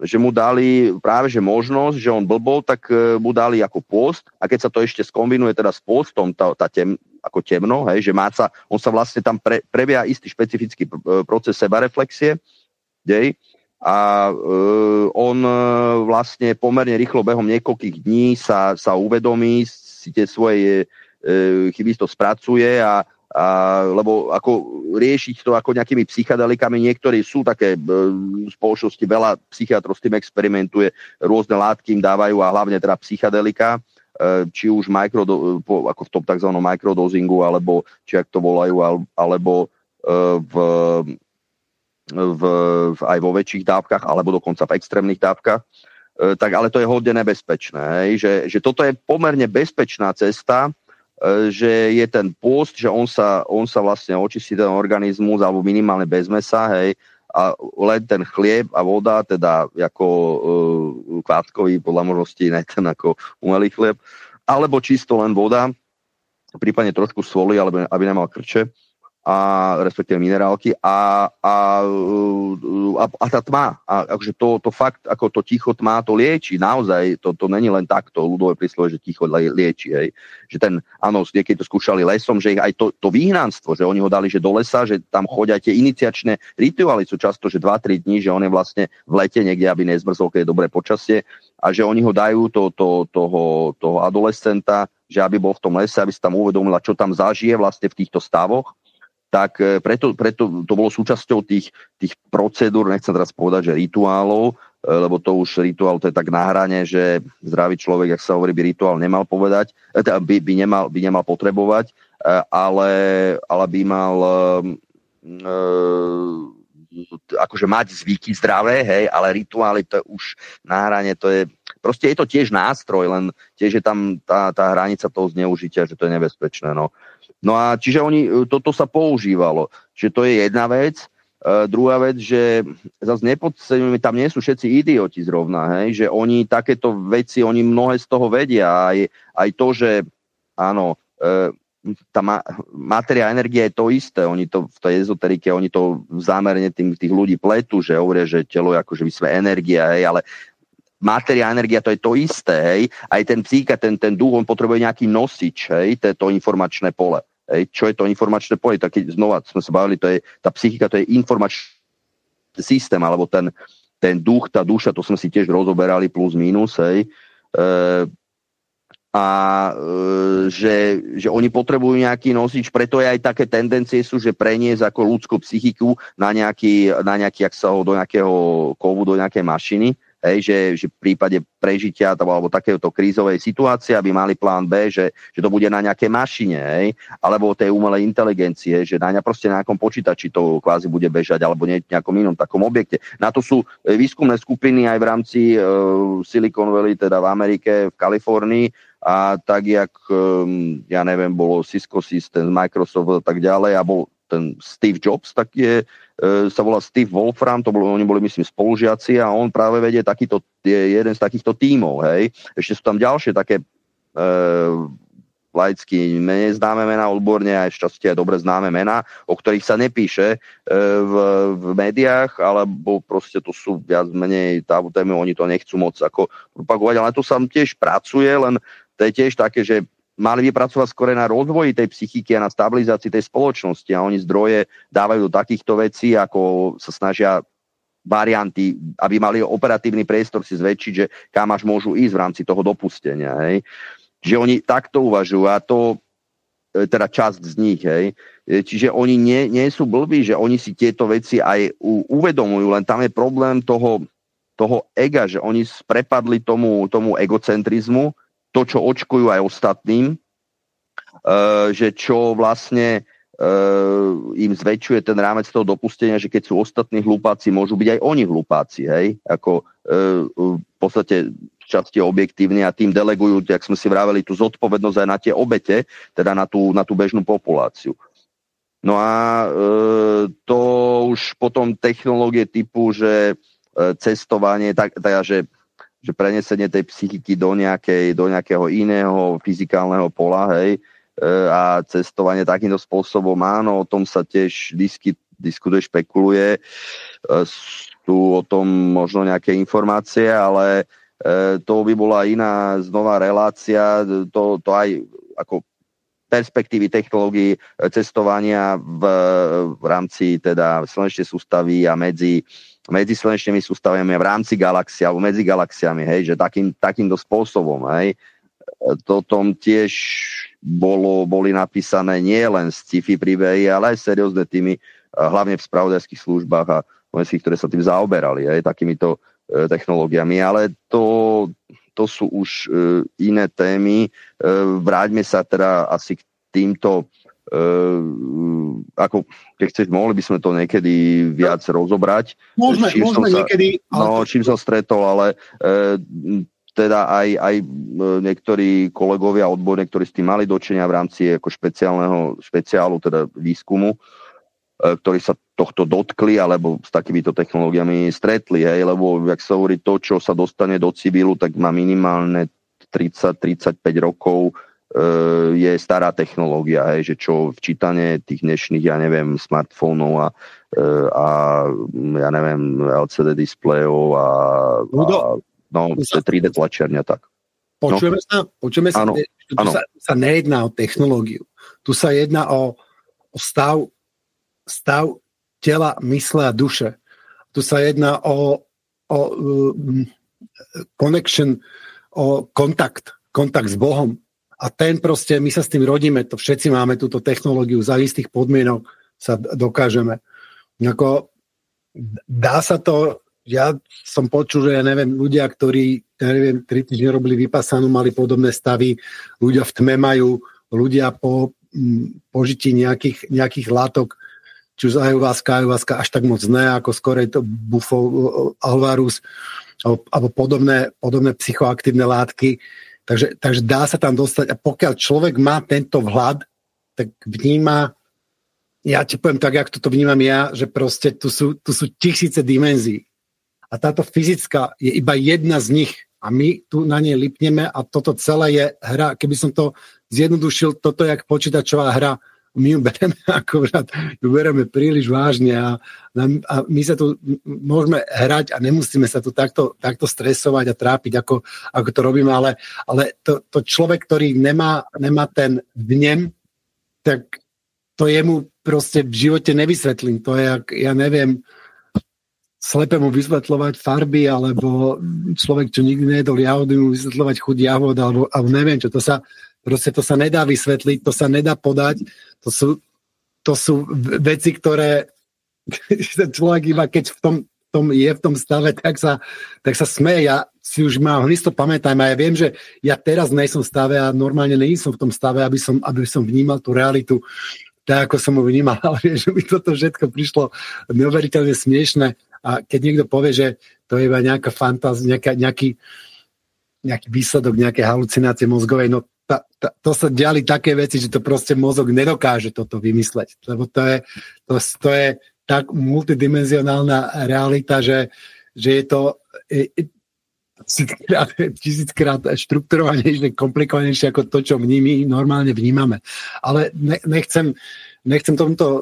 že mu dali práve že možnosť, že on blbol, tak e, mu dali ako post a keď sa to ešte skombinuje teda s postom, tá, tá tem, ako temno, hej, že má sa, on sa vlastne tam pre, prebieha istý špecifický e, proces sebareflexie, dej, a uh, on uh, vlastne pomerne rýchlo behom niekoľkých dní sa, sa uvedomí, si tie svoje chyby to spracuje a, a, lebo ako riešiť to ako nejakými psychedelikami, niektorí sú také e, v spoločnosti, veľa psychiatrov s tým experimentuje, rôzne látky im dávajú a hlavne teda psychedelika, e, či už micro, ako v tom tzv. microdozingu, alebo či ak to volajú, alebo e, v, v, aj vo väčších dávkach, alebo dokonca v extrémnych dávkach, tak ale to je hodne nebezpečné. Hej? Že, že toto je pomerne bezpečná cesta, E, že je ten pôst, že on sa, on sa vlastne očistí ten organizmus alebo minimálne bez mesa, hej, a len ten chlieb a voda, teda ako uh, kvátkový podľa možností, ne ten ako umelý chlieb, alebo čisto len voda, prípadne trošku soli, alebo aby nemal krče, a respektíve minerálky a, a, a, a tá tma, a akože to, to fakt, ako to ticho tma to lieči, naozaj, to, to není len takto, ľudové príslovo, že ticho lieči, hej. že ten, áno, niekedy to skúšali lesom, že ich aj to, to vyhnanstvo, že oni ho dali, že do lesa, že tam chodia tie iniciačné rituály sú často, že 2-3 dní, že on je vlastne v lete niekde, aby nezmrzol, keď je dobré počasie a že oni ho dajú to, to, toho, toho adolescenta, že aby bol v tom lese, aby si tam uvedomila, čo tam zažije vlastne v týchto stavoch tak e, preto, preto to bolo súčasťou tých, tých procedúr, nechcem teraz povedať, že rituálov, e, lebo to už rituál to je tak na hrane, že zdravý človek, ak sa hovorí, by rituál nemal povedať, e, teda by, by, nemal, by nemal potrebovať, ale, ale by mal akože mať zvyky zdravé, hej, ale rituály to je už na hrane, to je, proste je to tiež nástroj, len tiež je tam tá, tá hranica toho zneužitia, že to je nebezpečné, no. No a čiže oni, e, toto sa používalo. Čiže to je jedna vec. Uh, druhá vec, že zase nepodceňujeme, tam nie sú všetci idioti zrovna, hej, že oni takéto veci, oni mnohé z toho vedia. Aj, aj to, že áno, uh, tá ma, materia energia je to isté. Oni to v tej ezoterike, oni to zámerne tým, tých ľudí pletu, že hovoria, že telo je akože vysve energia, hej, ale materia a energia to je to isté, hej. Aj ten psíka, ten, ten duch, on potrebuje nejaký nosič, hej, to je to informačné pole. Hej, čo je to informačné pole? Tak znova sme sa bavili, to je, tá psychika to je informačné systém, alebo ten, ten duch, tá duša, to sme si tiež rozoberali plus minus, hej, e, a e, že, že oni potrebujú nejaký nosič, preto je aj také tendencie sú, že preniesť ako ľudskú psychiku na nejaký, na nejaký ak sa ho do nejakého kovu, do nejakej mašiny, hej, že, že v prípade prežitia alebo takéto krízovej situácie, aby mali plán B, že, že to bude na nejaké mašine, hej, alebo tej umelej inteligencie, že na proste nejakom počítači to kvázi bude bežať, alebo nie, nejakom inom takom objekte. Na to sú výskumné skupiny aj v rámci uh, Silicon Valley, teda v Amerike, v Kalifornii, a tak, jak, um, ja neviem, bolo Cisco Systems, Microsoft a tak ďalej a bol ten Steve Jobs, tak je, e, sa volá Steve Wolfram, to bolo, oni boli myslím spolužiaci a on práve vedie takýto, je jeden z takýchto tímov, hej. Ešte sú tam ďalšie také e, laicky menej známe mená, odborne aj v časti aj dobre známe mená, o ktorých sa nepíše e, v, v médiách, alebo proste to sú viac menej tabu témy, oni to nechcú moc ako propagovať, ale to sa tiež pracuje, len to je tiež také, že mali by pracovať skôr na rozvoji tej psychiky a na stabilizácii tej spoločnosti a oni zdroje dávajú do takýchto vecí, ako sa snažia varianty, aby mali operatívny priestor si zväčšiť, že kam až môžu ísť v rámci toho dopustenia. Hej. Že oni takto uvažujú a to e, teda časť z nich, hej. E, čiže oni nie, nie sú blbí, že oni si tieto veci aj uvedomujú, len tam je problém toho, toho ega, že oni prepadli tomu, tomu egocentrizmu to, čo očkujú aj ostatným, uh, že čo vlastne uh, im zväčšuje ten rámec toho dopustenia, že keď sú ostatní hlupáci, môžu byť aj oni hlupáci, hej? Ako uh, v podstate časti objektívne a tým delegujú, jak sme si vraveli, tú zodpovednosť aj na tie obete, teda na tú, na tú bežnú populáciu. No a e, to už potom technológie typu, že e, cestovanie, tak, teda, že že prenesenie tej psychiky do, nejakej, do nejakého iného fyzikálneho pola, hej, e, a cestovanie takýmto spôsobom, áno, o tom sa tiež disky, diskutuje, špekuluje, e, sú o tom možno nejaké informácie, ale e, to by bola iná znova relácia, to, to aj ako perspektívy technológií cestovania v, v rámci teda slnečnej sústavy a medzi medzi slnečnými sústavami v rámci galaxie alebo medzi galaxiami, hej, že takým, takýmto spôsobom, hej, to tom tiež bolo, boli napísané nie len sci-fi príbehy, ale aj seriózne týmy, hlavne v spravodajských službách a vojenských, ktoré sa tým zaoberali, aj takýmito e, technológiami, ale to, to sú už e, iné témy. E, vráťme sa teda asi k týmto Uh, ako, keď chceš, mohli by sme to niekedy viac rozobrať. Môžeme, čím môžeme sa, niekedy. Ale... No, čím som stretol, ale uh, teda aj, aj e, niektorí kolegovia odborní, ktorí s tým mali dočenia v rámci ako špeciálneho, špeciálu, teda výskumu, uh, ktorí sa tohto dotkli alebo s takýmito technológiami stretli, hej, lebo ak sa hovorí to, čo sa dostane do civilu, tak má minimálne 30-35 rokov je stará technológia, hej, že čo včítanie tých dnešných, ja neviem, smartfónov a, eh, a ja neviem, LCD displejov a, a no, 3D tlačiarňa, tak. Počujeme no. sa? Počujeme sa? Ano, tu, ano. Sa, sa nejedná o technológiu. Tu sa jedná o, o stav, stav tela, mysle a duše. Tu sa jedná o, o um, connection, o kontakt, kontakt s Bohom, a ten proste, my sa s tým rodíme, to všetci máme túto technológiu, za istých podmienok sa dokážeme. Ako, dá sa to, ja som počul, že ja neviem, ľudia, ktorí, neviem, tri týždne robili vypasanú, mali podobné stavy, ľudia v tme majú, ľudia po m, požití nejakých, nejakých látok, či už ayahuasca, ayahuasca až tak moc ne, ako skorej to bufo, alvarus, alebo, alebo podobné, podobné psychoaktívne látky, Takže, takže dá sa tam dostať a pokiaľ človek má tento vhľad, tak vníma, ja ti poviem tak, jak toto vnímam ja, že proste tu sú, tu sú tisíce dimenzií. A táto fyzická je iba jedna z nich a my tu na nej lipneme a toto celé je hra. Keby som to zjednodušil, toto je jak počítačová hra my ju bereme ako ju bereme príliš vážne a, a my sa tu môžeme hrať a nemusíme sa tu takto, takto stresovať a trápiť, ako, ako to robíme, ale, ale to, to človek, ktorý nemá, nemá ten vnem, tak to jemu proste v živote nevysvetlím. To je, jak, ja neviem, slepému vysvetľovať farby, alebo človek, čo nikdy nejedol jahody, mu vysvetľovať chuť jahod, alebo, alebo neviem čo. To sa, proste to sa nedá vysvetliť, to sa nedá podať. To sú, to sú veci, ktoré človek iba keď v tom, tom je v tom stave, tak sa, tak sa smeje. Ja si už mám hlisto pamätám a ja viem, že ja teraz nejsem v stave a normálne nie som v tom stave, aby som, aby som vnímal tú realitu tak, ako som ho vnímal, ale že mi toto všetko prišlo neuveriteľne smiešne a keď niekto povie, že to je iba nejaká fantázia, nejaký, nejaký výsledok nejaké halucinácie mozgovej, no ta, ta, to sa diali také veci, že to proste mozog nedokáže toto vymysleť, lebo to je, to, to je tak multidimenzionálna realita, že, že je to tisíckrát, tisíckrát štrukturovanejšie, komplikovanejšie ako to, čo my normálne vnímame. Ale ne, nechcem, nechcem tomto e,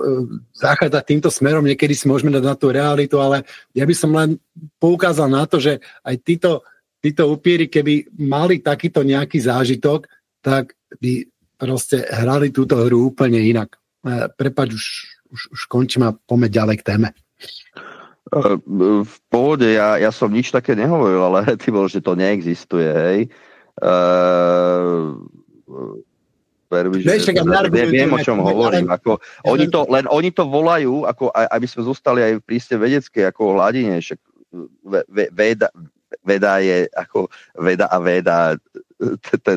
zachádzať týmto smerom, niekedy si môžeme dať na tú realitu, ale ja by som len poukázal na to, že aj títo, títo upíry, keby mali takýto nejaký zážitok, tak by proste hrali túto hru úplne inak. E, prepač, už, už, už končím a poďme ďalej k téme. E, v pohode, ja, ja som nič také nehovoril, ale ty bol, že to neexistuje, hej. Uh, Veru, že, že, viem, viem, o čom hovorím. Ako, oni, to, len oni to volajú, ako, aby sme zostali aj v príste vedeckej ako hladine. Však veda, veda je ako veda a veda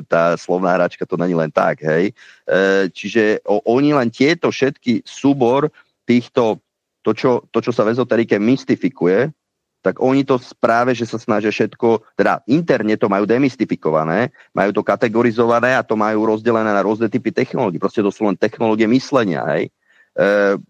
tá slovná hračka to není len tak, hej. E, čiže oni len tieto všetky súbor týchto, to čo, to, čo sa v ezoterike mystifikuje, tak oni to práve, že sa snažia všetko, teda interne to majú demystifikované, majú to kategorizované a to majú rozdelené na rôzne typy technológií. Proste to sú len technológie myslenia, hej. E,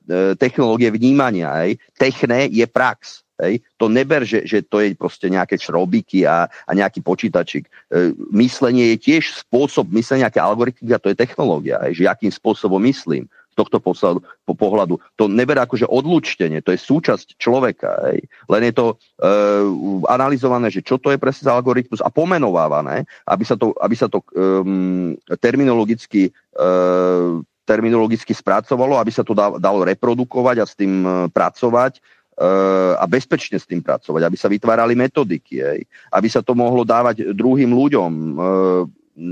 e, technológie vnímania, hej. Techné je prax, hej. To neber, že, že to je proste nejaké šrobiky a, a nejaký počítačik. E, myslenie je tiež spôsob myslenia, nejaké algoritmika, to je technológia, hej, že akým spôsobom myslím z tohto pohľadu, po pohľadu. To neberá akože odlučtenie, to je súčasť človeka. Hej. Len je to e, analyzované, že čo to je presne za algoritmus a pomenovávané, aby sa to, aby sa to um, terminologicky e, terminologicky spracovalo, aby sa to dalo reprodukovať a s tým e, pracovať a bezpečne s tým pracovať, aby sa vytvárali metodiky, hej, aby sa to mohlo dávať druhým ľuďom e,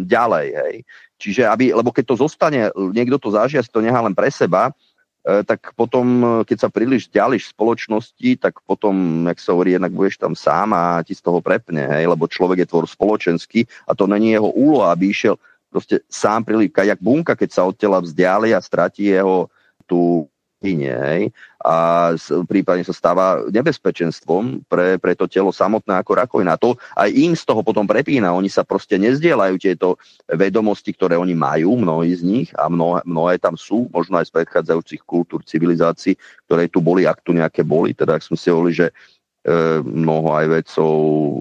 ďalej. Hej. Čiže aby, lebo keď to zostane, niekto to zažia, si to nechá len pre seba, e, tak potom, keď sa príliš ďališ spoločnosti, tak potom, jak sa hovorí, jednak budeš tam sám a ti z toho prepne, hej, lebo človek je tvor spoločenský a to není jeho úloha, aby išiel proste sám príliš, jak bunka, keď sa od tela vzdiali a stratí jeho tú hynie, hej, a prípadne sa stáva nebezpečenstvom pre, pre to telo samotné ako rakovina. To aj im z toho potom prepína. Oni sa proste nezdielajú tieto vedomosti, ktoré oni majú, mnohí z nich, a mnohé, mnohé tam sú, možno aj z predchádzajúcich kultúr, civilizácií, ktoré tu boli, ak tu nejaké boli. Teda, ak sme si hovorili, že e, mnoho aj vedcov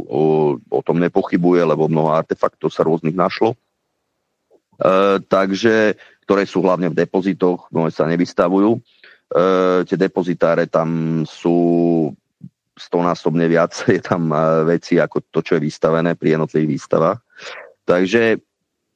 o, o tom nepochybuje, lebo mnoho artefaktov sa rôznych našlo. E, takže, ktoré sú hlavne v depozitoch, mnohé sa nevystavujú tie depozitáre tam sú stonásobne viac, je tam e, veci ako to, čo je vystavené pri jednotlivých výstavách. Takže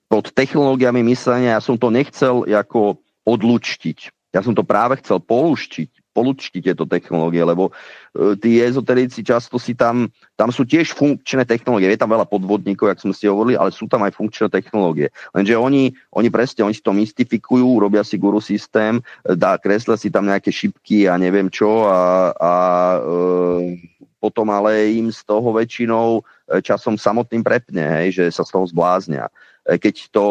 pod technológiami myslenia ja som to nechcel ako odlučtiť. Ja som to práve chcel polúštiť, polučti tieto technológie, lebo e, tí ezoterici často si tam, tam sú tiež funkčné technológie, je tam veľa podvodníkov, jak sme si hovorili, ale sú tam aj funkčné technológie. Lenže oni, oni presne, oni si to mystifikujú, robia si guru systém, dá, kreslia si tam nejaké šipky a neviem čo a, a e, potom ale im z toho väčšinou e, časom samotným prepne, hej, že sa z toho zbláznia. E, keď, to,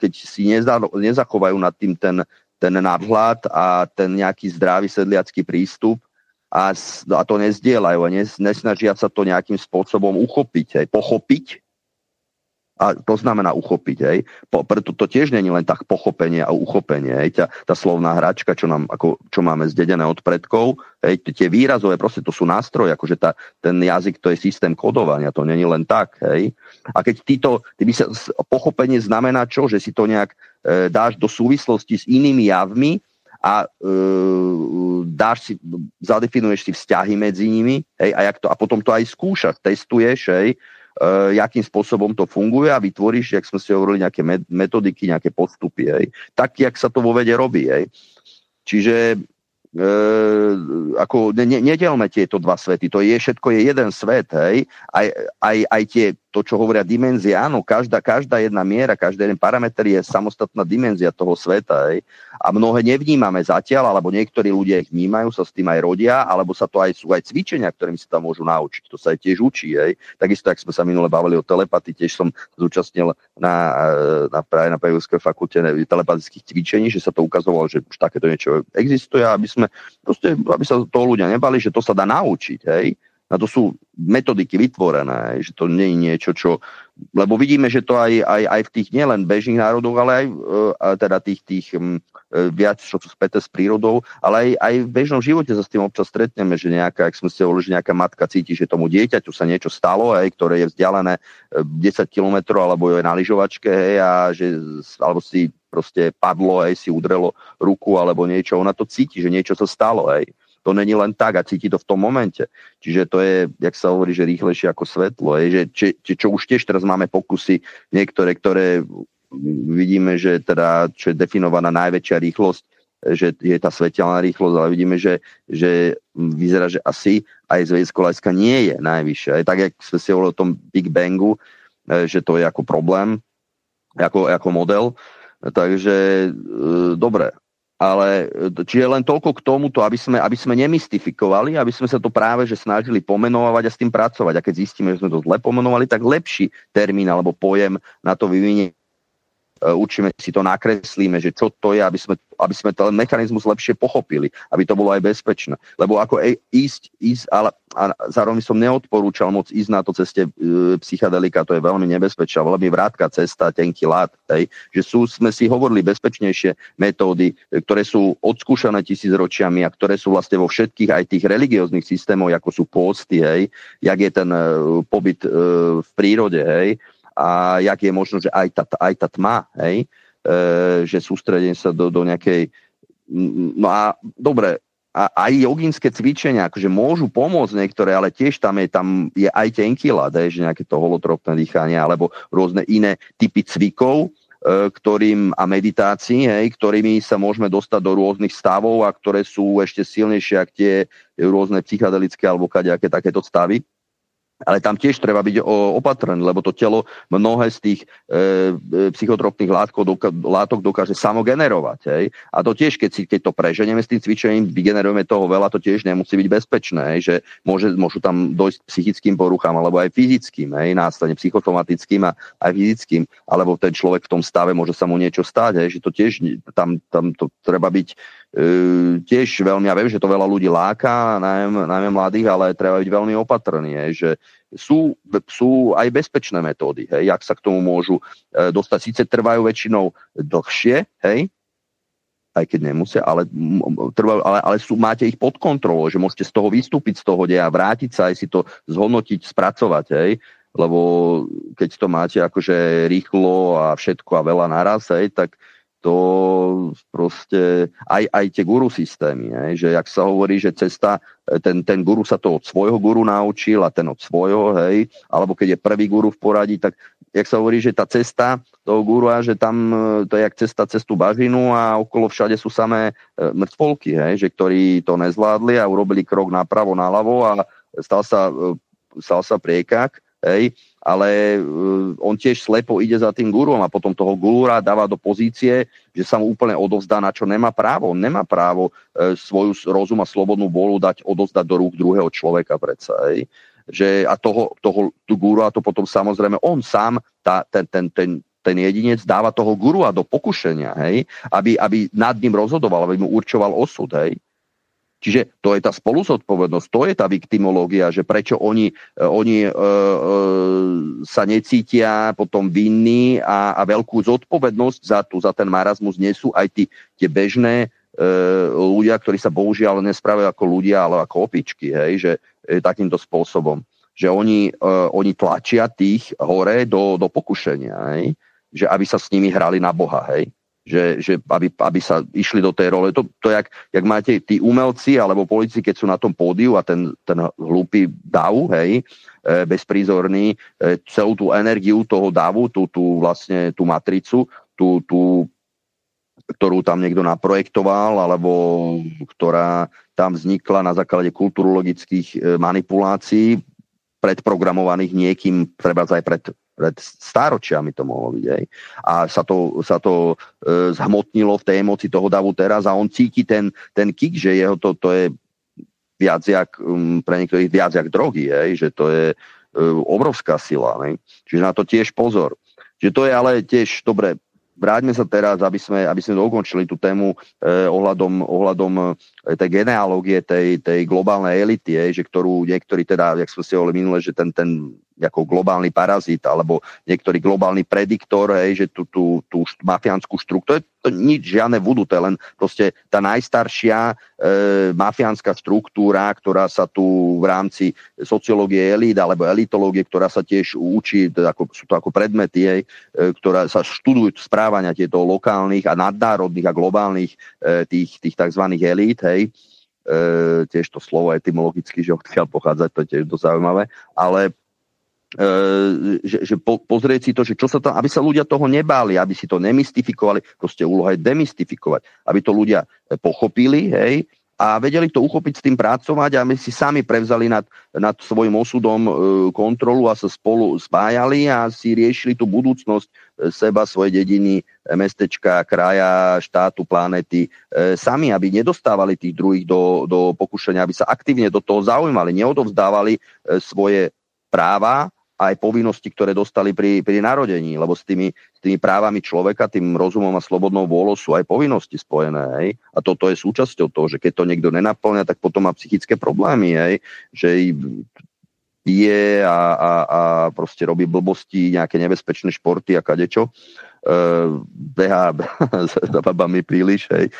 keď si nezachovajú nad tým ten, ten nadhľad a ten nejaký zdravý sedliacký prístup a, a to nezdieľajú a nes, nesnažia sa to nejakým spôsobom uchopiť, aj pochopiť a to znamená uchopiť, hej. Po, preto to tiež není len tak pochopenie a uchopenie, hej. Tá, tá slovná hračka, čo, nám, ako, čo máme zdedené od predkov, hej, tie výrazové, proste to sú nástroje, akože tá, ten jazyk to je systém kodovania, to není len tak, hej. A keď títo, ty by sa, pochopenie znamená čo? Že si to nejak e, dáš do súvislosti s inými javmi a e, dáš si, zadefinuješ si vzťahy medzi nimi, hej, a, jak to, a potom to aj skúšaš, testuješ, hej, uh, jakým spôsobom to funguje a vytvoríš, jak sme si hovorili, nejaké metodiky, nejaké postupy. Hej. Tak, jak sa to vo vede robí. Hej. Čiže e, ako ne, nedelme tieto dva svety, to je všetko je jeden svet, hej, aj, aj, aj tie, to, čo hovoria dimenzie, áno, každá, každá jedna miera, každý jeden parameter je samostatná dimenzia toho sveta, hej, a mnohé nevnímame zatiaľ, alebo niektorí ľudia ich vnímajú, sa s tým aj rodia, alebo sa to aj sú aj cvičenia, ktorými sa tam môžu naučiť, to sa aj tiež učí, hej, takisto, ak sme sa minule bavili o telepatii, tiež som zúčastnil na, na, práve na Pajovskej fakulte telepatických cvičení, že sa to ukazovalo, že už takéto niečo existuje, aby sme, proste, aby sa toho ľudia nebali, že to sa dá naučiť, hej, na to sú metodiky vytvorené, že to nie je niečo, čo... Lebo vidíme, že to aj, aj, aj v tých nielen bežných národoch, ale aj uh, teda tých, tých um, viac, čo sú späté s prírodou, ale aj, aj v bežnom živote sa s tým občas stretneme, že nejaká, ak sme si hovorili, že nejaká matka cíti, že tomu dieťaťu sa niečo stalo, aj, ktoré je vzdialené 10 kilometrov alebo je na lyžovačke, hej, a že, alebo si proste padlo, aj si udrelo ruku alebo niečo, ona to cíti, že niečo sa stalo, hej to není len tak a cíti to v tom momente. Čiže to je, jak sa hovorí, že rýchlejšie ako svetlo. Je, že, či, či, čo už tiež teraz máme pokusy niektoré, ktoré vidíme, že teda, čo je definovaná najväčšia rýchlosť, že je tá svetelná rýchlosť, ale vidíme, že, že vyzerá, že asi aj z vedeckého nie je najvyššia. Aj tak, jak sme si hovorili o tom Big Bangu, e, že to je ako problém, ako, ako model. Takže e, dobre, ale čiže len toľko k tomuto, aby sme, aby sme nemystifikovali, aby sme sa to práve že snažili pomenovať a s tým pracovať. A keď zistíme, že sme to zle pomenovali, tak lepší termín alebo pojem na to vyvinie E, určíme si to, nakreslíme, že čo to je, aby sme, aby sme ten mechanizmus lepšie pochopili, aby to bolo aj bezpečné. Lebo ako e, ísť, ísť ale a zároveň som neodporúčal moc ísť na to ceste e, psychadelika, to je veľmi nebezpečná, veľmi vrátka cesta, tenký lát, hej, že sú, sme si hovorili bezpečnejšie metódy, e, ktoré sú odskúšané tisícročiami a ktoré sú vlastne vo všetkých aj tých religióznych systémoch, ako sú pôsty, hej, jak je ten e, pobyt e, v prírode, hej, a jak je možno, že aj tá, aj tá tma, hej, e, že sústredím sa do, do nejakej... No a dobre, a aj joginské cvičenia, akože môžu pomôcť niektoré, ale tiež tam je, tam je aj tenký ľad, že nejaké to holotropné dýchanie alebo rôzne iné typy cvikov, e, ktorým, a meditácií, hej, ktorými sa môžeme dostať do rôznych stavov a ktoré sú ešte silnejšie, ak tie rôzne psychedelické alebo kadejaké takéto stavy ale tam tiež treba byť opatrný, lebo to telo mnohé z tých e, psychotropných látkov, doka, látok dokáže samogenerovať. Hej? A to tiež, keď, si, keď to preženieme s tým cvičením, vygenerujeme toho veľa, to tiež nemusí byť bezpečné, hej? že môže, môžu tam dojsť psychickým poruchám, alebo aj fyzickým, hej? následne psychosomatickým a aj fyzickým, alebo ten človek v tom stave môže sa mu niečo stať, hej? že to tiež tam, tam to treba byť tiež veľmi, ja viem, že to veľa ľudí láka, najmä, najmä mladých, ale treba byť veľmi opatrný, že sú, sú aj bezpečné metódy, hej, jak sa k tomu môžu uh, dostať. Síce trvajú väčšinou dlhšie, hej, aj keď nemusia, ale, trvajú, ale, ale sú, máte ich pod kontrolou, že môžete z toho vystúpiť z toho deja, vrátiť sa aj si to zhodnotiť, spracovať, hej, lebo keď to máte akože rýchlo a všetko a veľa naraz, hej, tak to proste aj, aj tie guru systémy, hej, že jak sa hovorí, že cesta, ten, ten guru sa to od svojho guru naučil a ten od svojho, hej, alebo keď je prvý guru v poradí, tak jak sa hovorí, že tá cesta toho a že tam to je jak cesta cestu bažinu a okolo všade sú samé e, mŕtvolky, hej, že ktorí to nezvládli a urobili krok napravo, naľavo a stal sa, e, stal sa priekak, hej, ale uh, on tiež slepo ide za tým guruom a potom toho gurúra dáva do pozície, že sa mu úplne odovzdá, na čo nemá právo. On nemá právo uh, svoju rozum a slobodnú vôľu dať odovzdať do rúk druhého človeka predsa. Hej. Že, a toho, toho tú guru a to potom samozrejme on sám, tá, ten, ten, ten, ten jedinec dáva toho guru a do pokušenia, hej, aby, aby nad ním rozhodoval, aby mu určoval osud, hej. Čiže to je tá spoluzodpovednosť, to je tá viktimológia, že prečo oni, e, oni e, e, sa necítia potom vinní a, a veľkú zodpovednosť za, tu, za ten marazmus nesú aj tí, tie bežné e, ľudia, ktorí sa bohužiaľ nespravujú ako ľudia, ale ako opičky, hej, že e, takýmto spôsobom. Že oni, e, oni tlačia tých hore do, do pokušenia, hej, že aby sa s nimi hrali na Boha, hej že, že aby, aby sa išli do tej role. To, to jak, jak máte tí umelci alebo politici, keď sú na tom pódiu a ten, ten hlupý dav, hej, e, bezprízorný, e, celú tú energiu toho davu, tú, tú vlastne tú matricu, tú, tú ktorú tam niekto naprojektoval, alebo ktorá tam vznikla na základe kulturologických manipulácií, predprogramovaných niekým, treba aj pred pred stáročiami to mohlo byť. Aj. A sa to, sa to e, zhmotnilo v tej emocii toho davu teraz a on cíti ten, ten kick, že jeho to, to je viac jak, um, pre niektorých viac jak drogy, aj, že to je e, obrovská sila. Aj. Čiže na to tiež pozor. Čiže to je ale tiež, dobre, vráťme sa teraz, aby sme, aby sme dokončili tú tému eh, ohľadom, ohľadom tej genealógie, tej, tej globálnej elity, eh, že ktorú niektorí teda, jak sme si hovorili minule, že ten, ten ako globálny parazit alebo niektorý globálny prediktor, hej, že tú, tú, tú mafiánsku štruktúru, to je to nič, žiadne voodoo, to je len proste tá najstaršia e, mafiánska štruktúra, ktorá sa tu v rámci sociológie elít alebo elitológie, ktorá sa tiež učí, teda ako, sú to ako predmety, hej, e, ktorá sa študujú správania tieto lokálnych a nadnárodných a globálnych e, tých, tých tzv. elít, hej, e, tiež to slovo etymologicky, že odkiaľ pochádza, to je tiež dosť zaujímavé, ale E, že, že po, pozrieť si to, že čo sa tam, aby sa ľudia toho nebáli, aby si to nemystifikovali, proste úloha je demystifikovať, aby to ľudia e, pochopili, hej, a vedeli to uchopiť s tým pracovať a my si sami prevzali nad, nad svojim osudom e, kontrolu a sa spolu spájali a si riešili tú budúcnosť e, seba, svoje dediny, e, mestečka, kraja, štátu, planety e, sami, aby nedostávali tých druhých do, do pokušenia, aby sa aktívne do toho zaujímali, neodovzdávali svoje práva aj povinnosti, ktoré dostali pri, pri narodení, lebo s tými, s tými právami človeka, tým rozumom a slobodnou vôľou sú aj povinnosti spojené. Hej? A toto je súčasťou toho, že keď to niekto nenaplňa, tak potom má psychické problémy, hej? že pije a, a, a proste robí blbosti, nejaké nebezpečné športy a kadečo. Uh, beha za babami príliš, hej,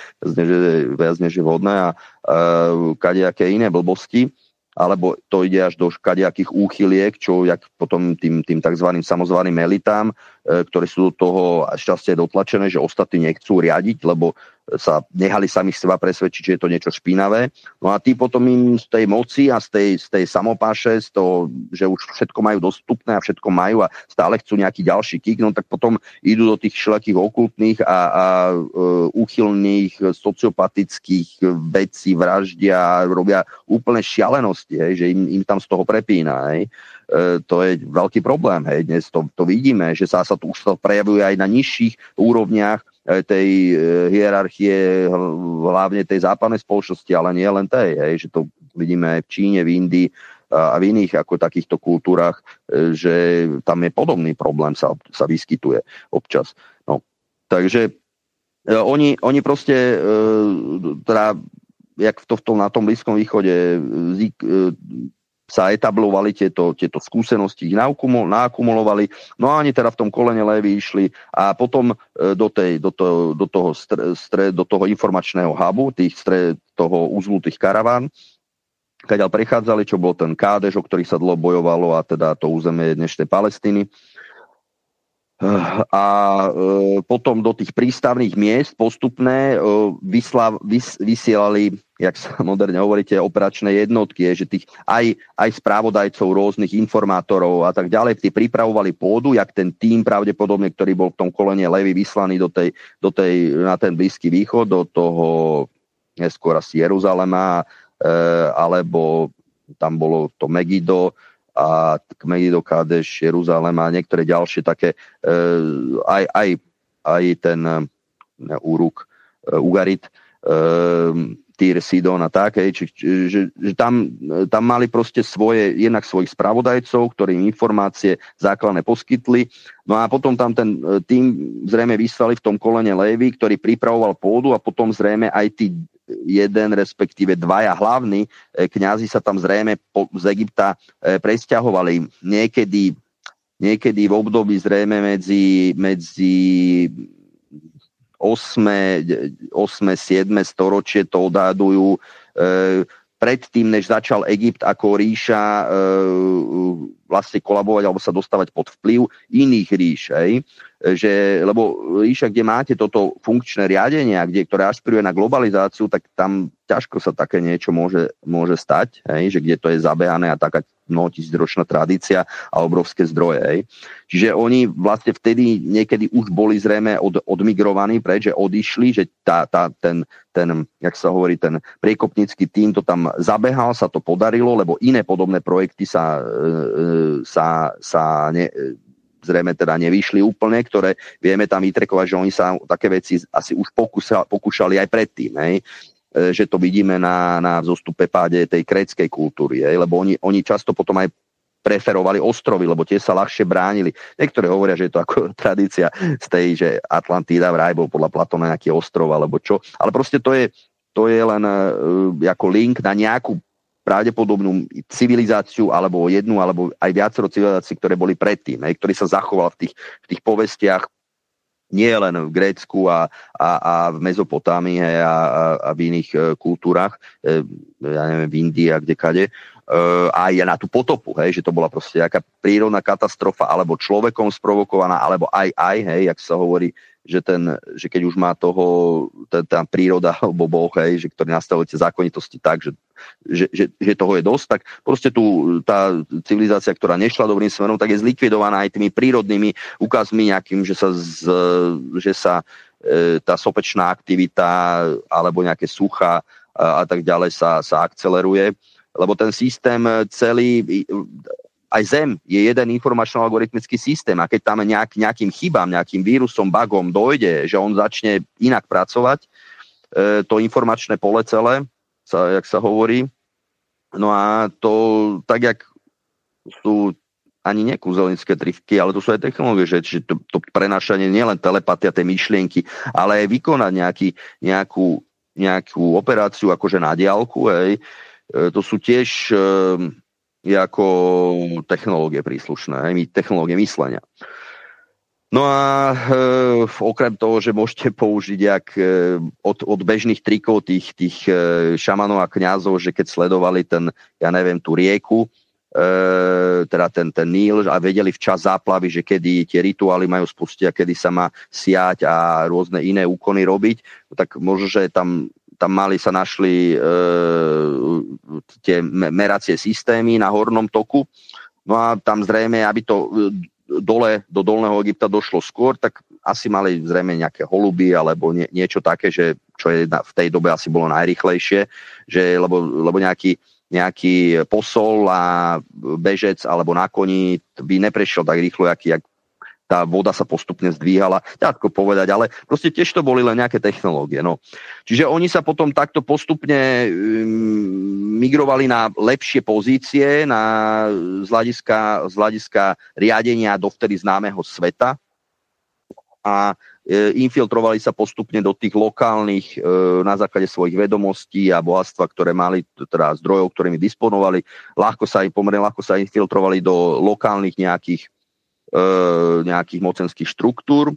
viac než vhodné a uh, kadejaké iné blbosti alebo to ide až do kadejakých úchyliek, čo jak potom tým, tým tzv. samozvaným elitám, e, ktoré sú do toho šťastie dotlačené, že ostatní nechcú riadiť, lebo sa nehali sami seba presvedčiť, že je to niečo špinavé. No a tí potom im z tej moci a z tej, z tej samopáše, z toho, že už všetko majú dostupné a všetko majú a stále chcú nejaký ďalší kick, no tak potom idú do tých všelakých okultných a, a uh, úchylných sociopatických vecí, vraždia, robia úplne šialenosti, hej, že im, im tam z toho prepína. Hej. E, to je veľký problém. Hej. Dnes to, to vidíme, že sa, sa to prejavuje aj na nižších úrovniach e, tej e, hierarchie, hlavne tej západnej spoločnosti, ale nie len tej. Hej. Že to vidíme aj v Číne, v Indii a v iných ako takýchto kultúrach, že tam je podobný problém sa, sa vyskytuje občas. No. Takže oni, oni proste teda jak to, v tom, na tom Blízkom východe sa etablovali tieto, tieto skúsenosti, ich naakumulovali, no a oni teda v tom kolene levy išli a potom e, do, tej, do, to, do, toho, stre, do toho informačného hubu, tých stre, toho uzlu tých karaván, keď prechádzali, čo bol ten kádež, o ktorý sa dlho bojovalo a teda to územie dnešnej Palestíny. A e, potom do tých prístavných miest postupné e, vysla, vys, vysielali, jak sa moderne hovoríte, operačné jednotky, že tých aj, aj správodajcov, rôznych informátorov a tak ďalej, tí pripravovali pôdu, jak ten tým pravdepodobne, ktorý bol v tom kolene Levy vyslaný do tej, do tej, na ten Blízky východ, do toho neskôr asi Jeruzalema, e, alebo tam bolo to Megido, a Kmeido Kádeš, Jeruzalem a niektoré ďalšie také, e, aj, aj, aj ten e, Úruk, e, Ugarit, Týr, Sidon a tak, hej, či, že, že tam, tam mali proste svoje, jednak svojich spravodajcov, ktorí informácie základné poskytli, no a potom tam ten tým zrejme vyslali v tom kolene Lévy, ktorý pripravoval pôdu a potom zrejme aj tí jeden, respektíve dvaja hlavní e, kňazi sa tam zrejme z Egypta e, presťahovali. Niekedy, niekedy v období zrejme medzi, medzi 8. 8. 7. storočie to odhadujú. E, predtým, než začal Egypt ako ríša vlastne kolabovať alebo sa dostávať pod vplyv iných ríš. Hej? Že, lebo ríša, kde máte toto funkčné riadenie, kde, ktoré aspiruje na globalizáciu, tak tam ťažko sa také niečo môže, môže stať, hej? že kde to je zabehané a taká mnohotisícročná tradícia a obrovské zdroje. Hej? Čiže oni vlastne vtedy niekedy už boli zrejme od, odmigrovaní preč, že odišli, že tá, tá, ten, ten, jak sa hovorí, ten priekopnícky tým to tam zabehal, sa to podarilo, lebo iné podobné projekty sa, e, e, sa, sa ne, zrejme teda nevyšli úplne, ktoré vieme tam vytrekovať, že oni sa také veci asi už pokúšali, pokúšali aj predtým, hej? E, že to vidíme na, na vzostupe páde tej kréckej kultúry, hej? lebo oni, oni často potom aj preferovali ostrovy, lebo tie sa ľahšie bránili. Niektorí hovoria, že je to ako tradícia z tej, že Atlantída vraj bol podľa Platona nejaký ostrov alebo čo, ale proste to je, to je len uh, ako link na nejakú pravdepodobnú civilizáciu alebo jednu alebo aj viacero civilizácií, ktoré boli predtým, hej, ktorý sa zachoval v tých, v tých povestiach nie len v Grécku a, a, a v Mezopotámii a, a, a v iných e, kultúrach, e, ja neviem, v Indii a kde kade, e, aj na tú potopu, hej, že to bola proste nejaká prírodná katastrofa, alebo človekom sprovokovaná, alebo aj aj, hej, jak sa hovorí, že, ten, že keď už má toho, tá, príroda alebo Boh, hej, že ktorý nastavuje tie zákonitosti tak, že, že, že, že toho je dosť, tak proste tu tá civilizácia, ktorá nešla dobrým smerom, tak je zlikvidovaná aj tými prírodnými úkazmi nejakým, že sa, z, že sa e, tá sopečná aktivita alebo nejaké sucha a, a tak ďalej sa, sa akceleruje. Lebo ten systém celý aj Zem je jeden informačno-algoritmický systém a keď tam nejak, nejakým chybám, nejakým vírusom, bugom dojde, že on začne inak pracovať, e, to informačné pole celé, sa, jak sa hovorí, no a to tak, jak sú ani nie kúzelnické trivky, ale to sú aj technológie, že, že to, to prenášanie nielen telepatia, tie myšlienky, ale aj vykonať nejaký, nejakú, nejakú operáciu akože na diálku, hej, e, to sú tiež e, je ako technológie príslušné, aj technológie myslenia. No a e, okrem toho, že môžete použiť jak, e, od, od bežných trikov tých, tých e, šamanov a kňazov, že keď sledovali ten, ja neviem, tú rieku, e, teda ten, ten Níl a vedeli včas záplavy, že kedy tie rituály majú spustiť a kedy sa má siať a rôzne iné úkony robiť, tak možno, že tam tam mali sa našli e, tie meracie systémy na hornom toku. No a tam zrejme, aby to e, dole do dolného Egypta došlo skôr, tak asi mali zrejme nejaké holuby alebo nie, niečo také, že čo je v tej dobe asi bolo najrychlejšie, že, lebo, lebo nejaký, nejaký posol a bežec alebo na koni by neprešiel tak rýchlo, jak, jak tá voda sa postupne zdvíhala, ťažko povedať, ale proste tiež to boli len nejaké technológie. No. Čiže oni sa potom takto postupne um, migrovali na lepšie pozície na, z, hľadiska, z hľadiska riadenia dovtedy známeho sveta a e, infiltrovali sa postupne do tých lokálnych e, na základe svojich vedomostí a bohatstva, ktoré mali, teda zdrojov, ktorými disponovali. Ľahko sa im, pomerne ľahko sa infiltrovali do lokálnych nejakých nejakých mocenských štruktúr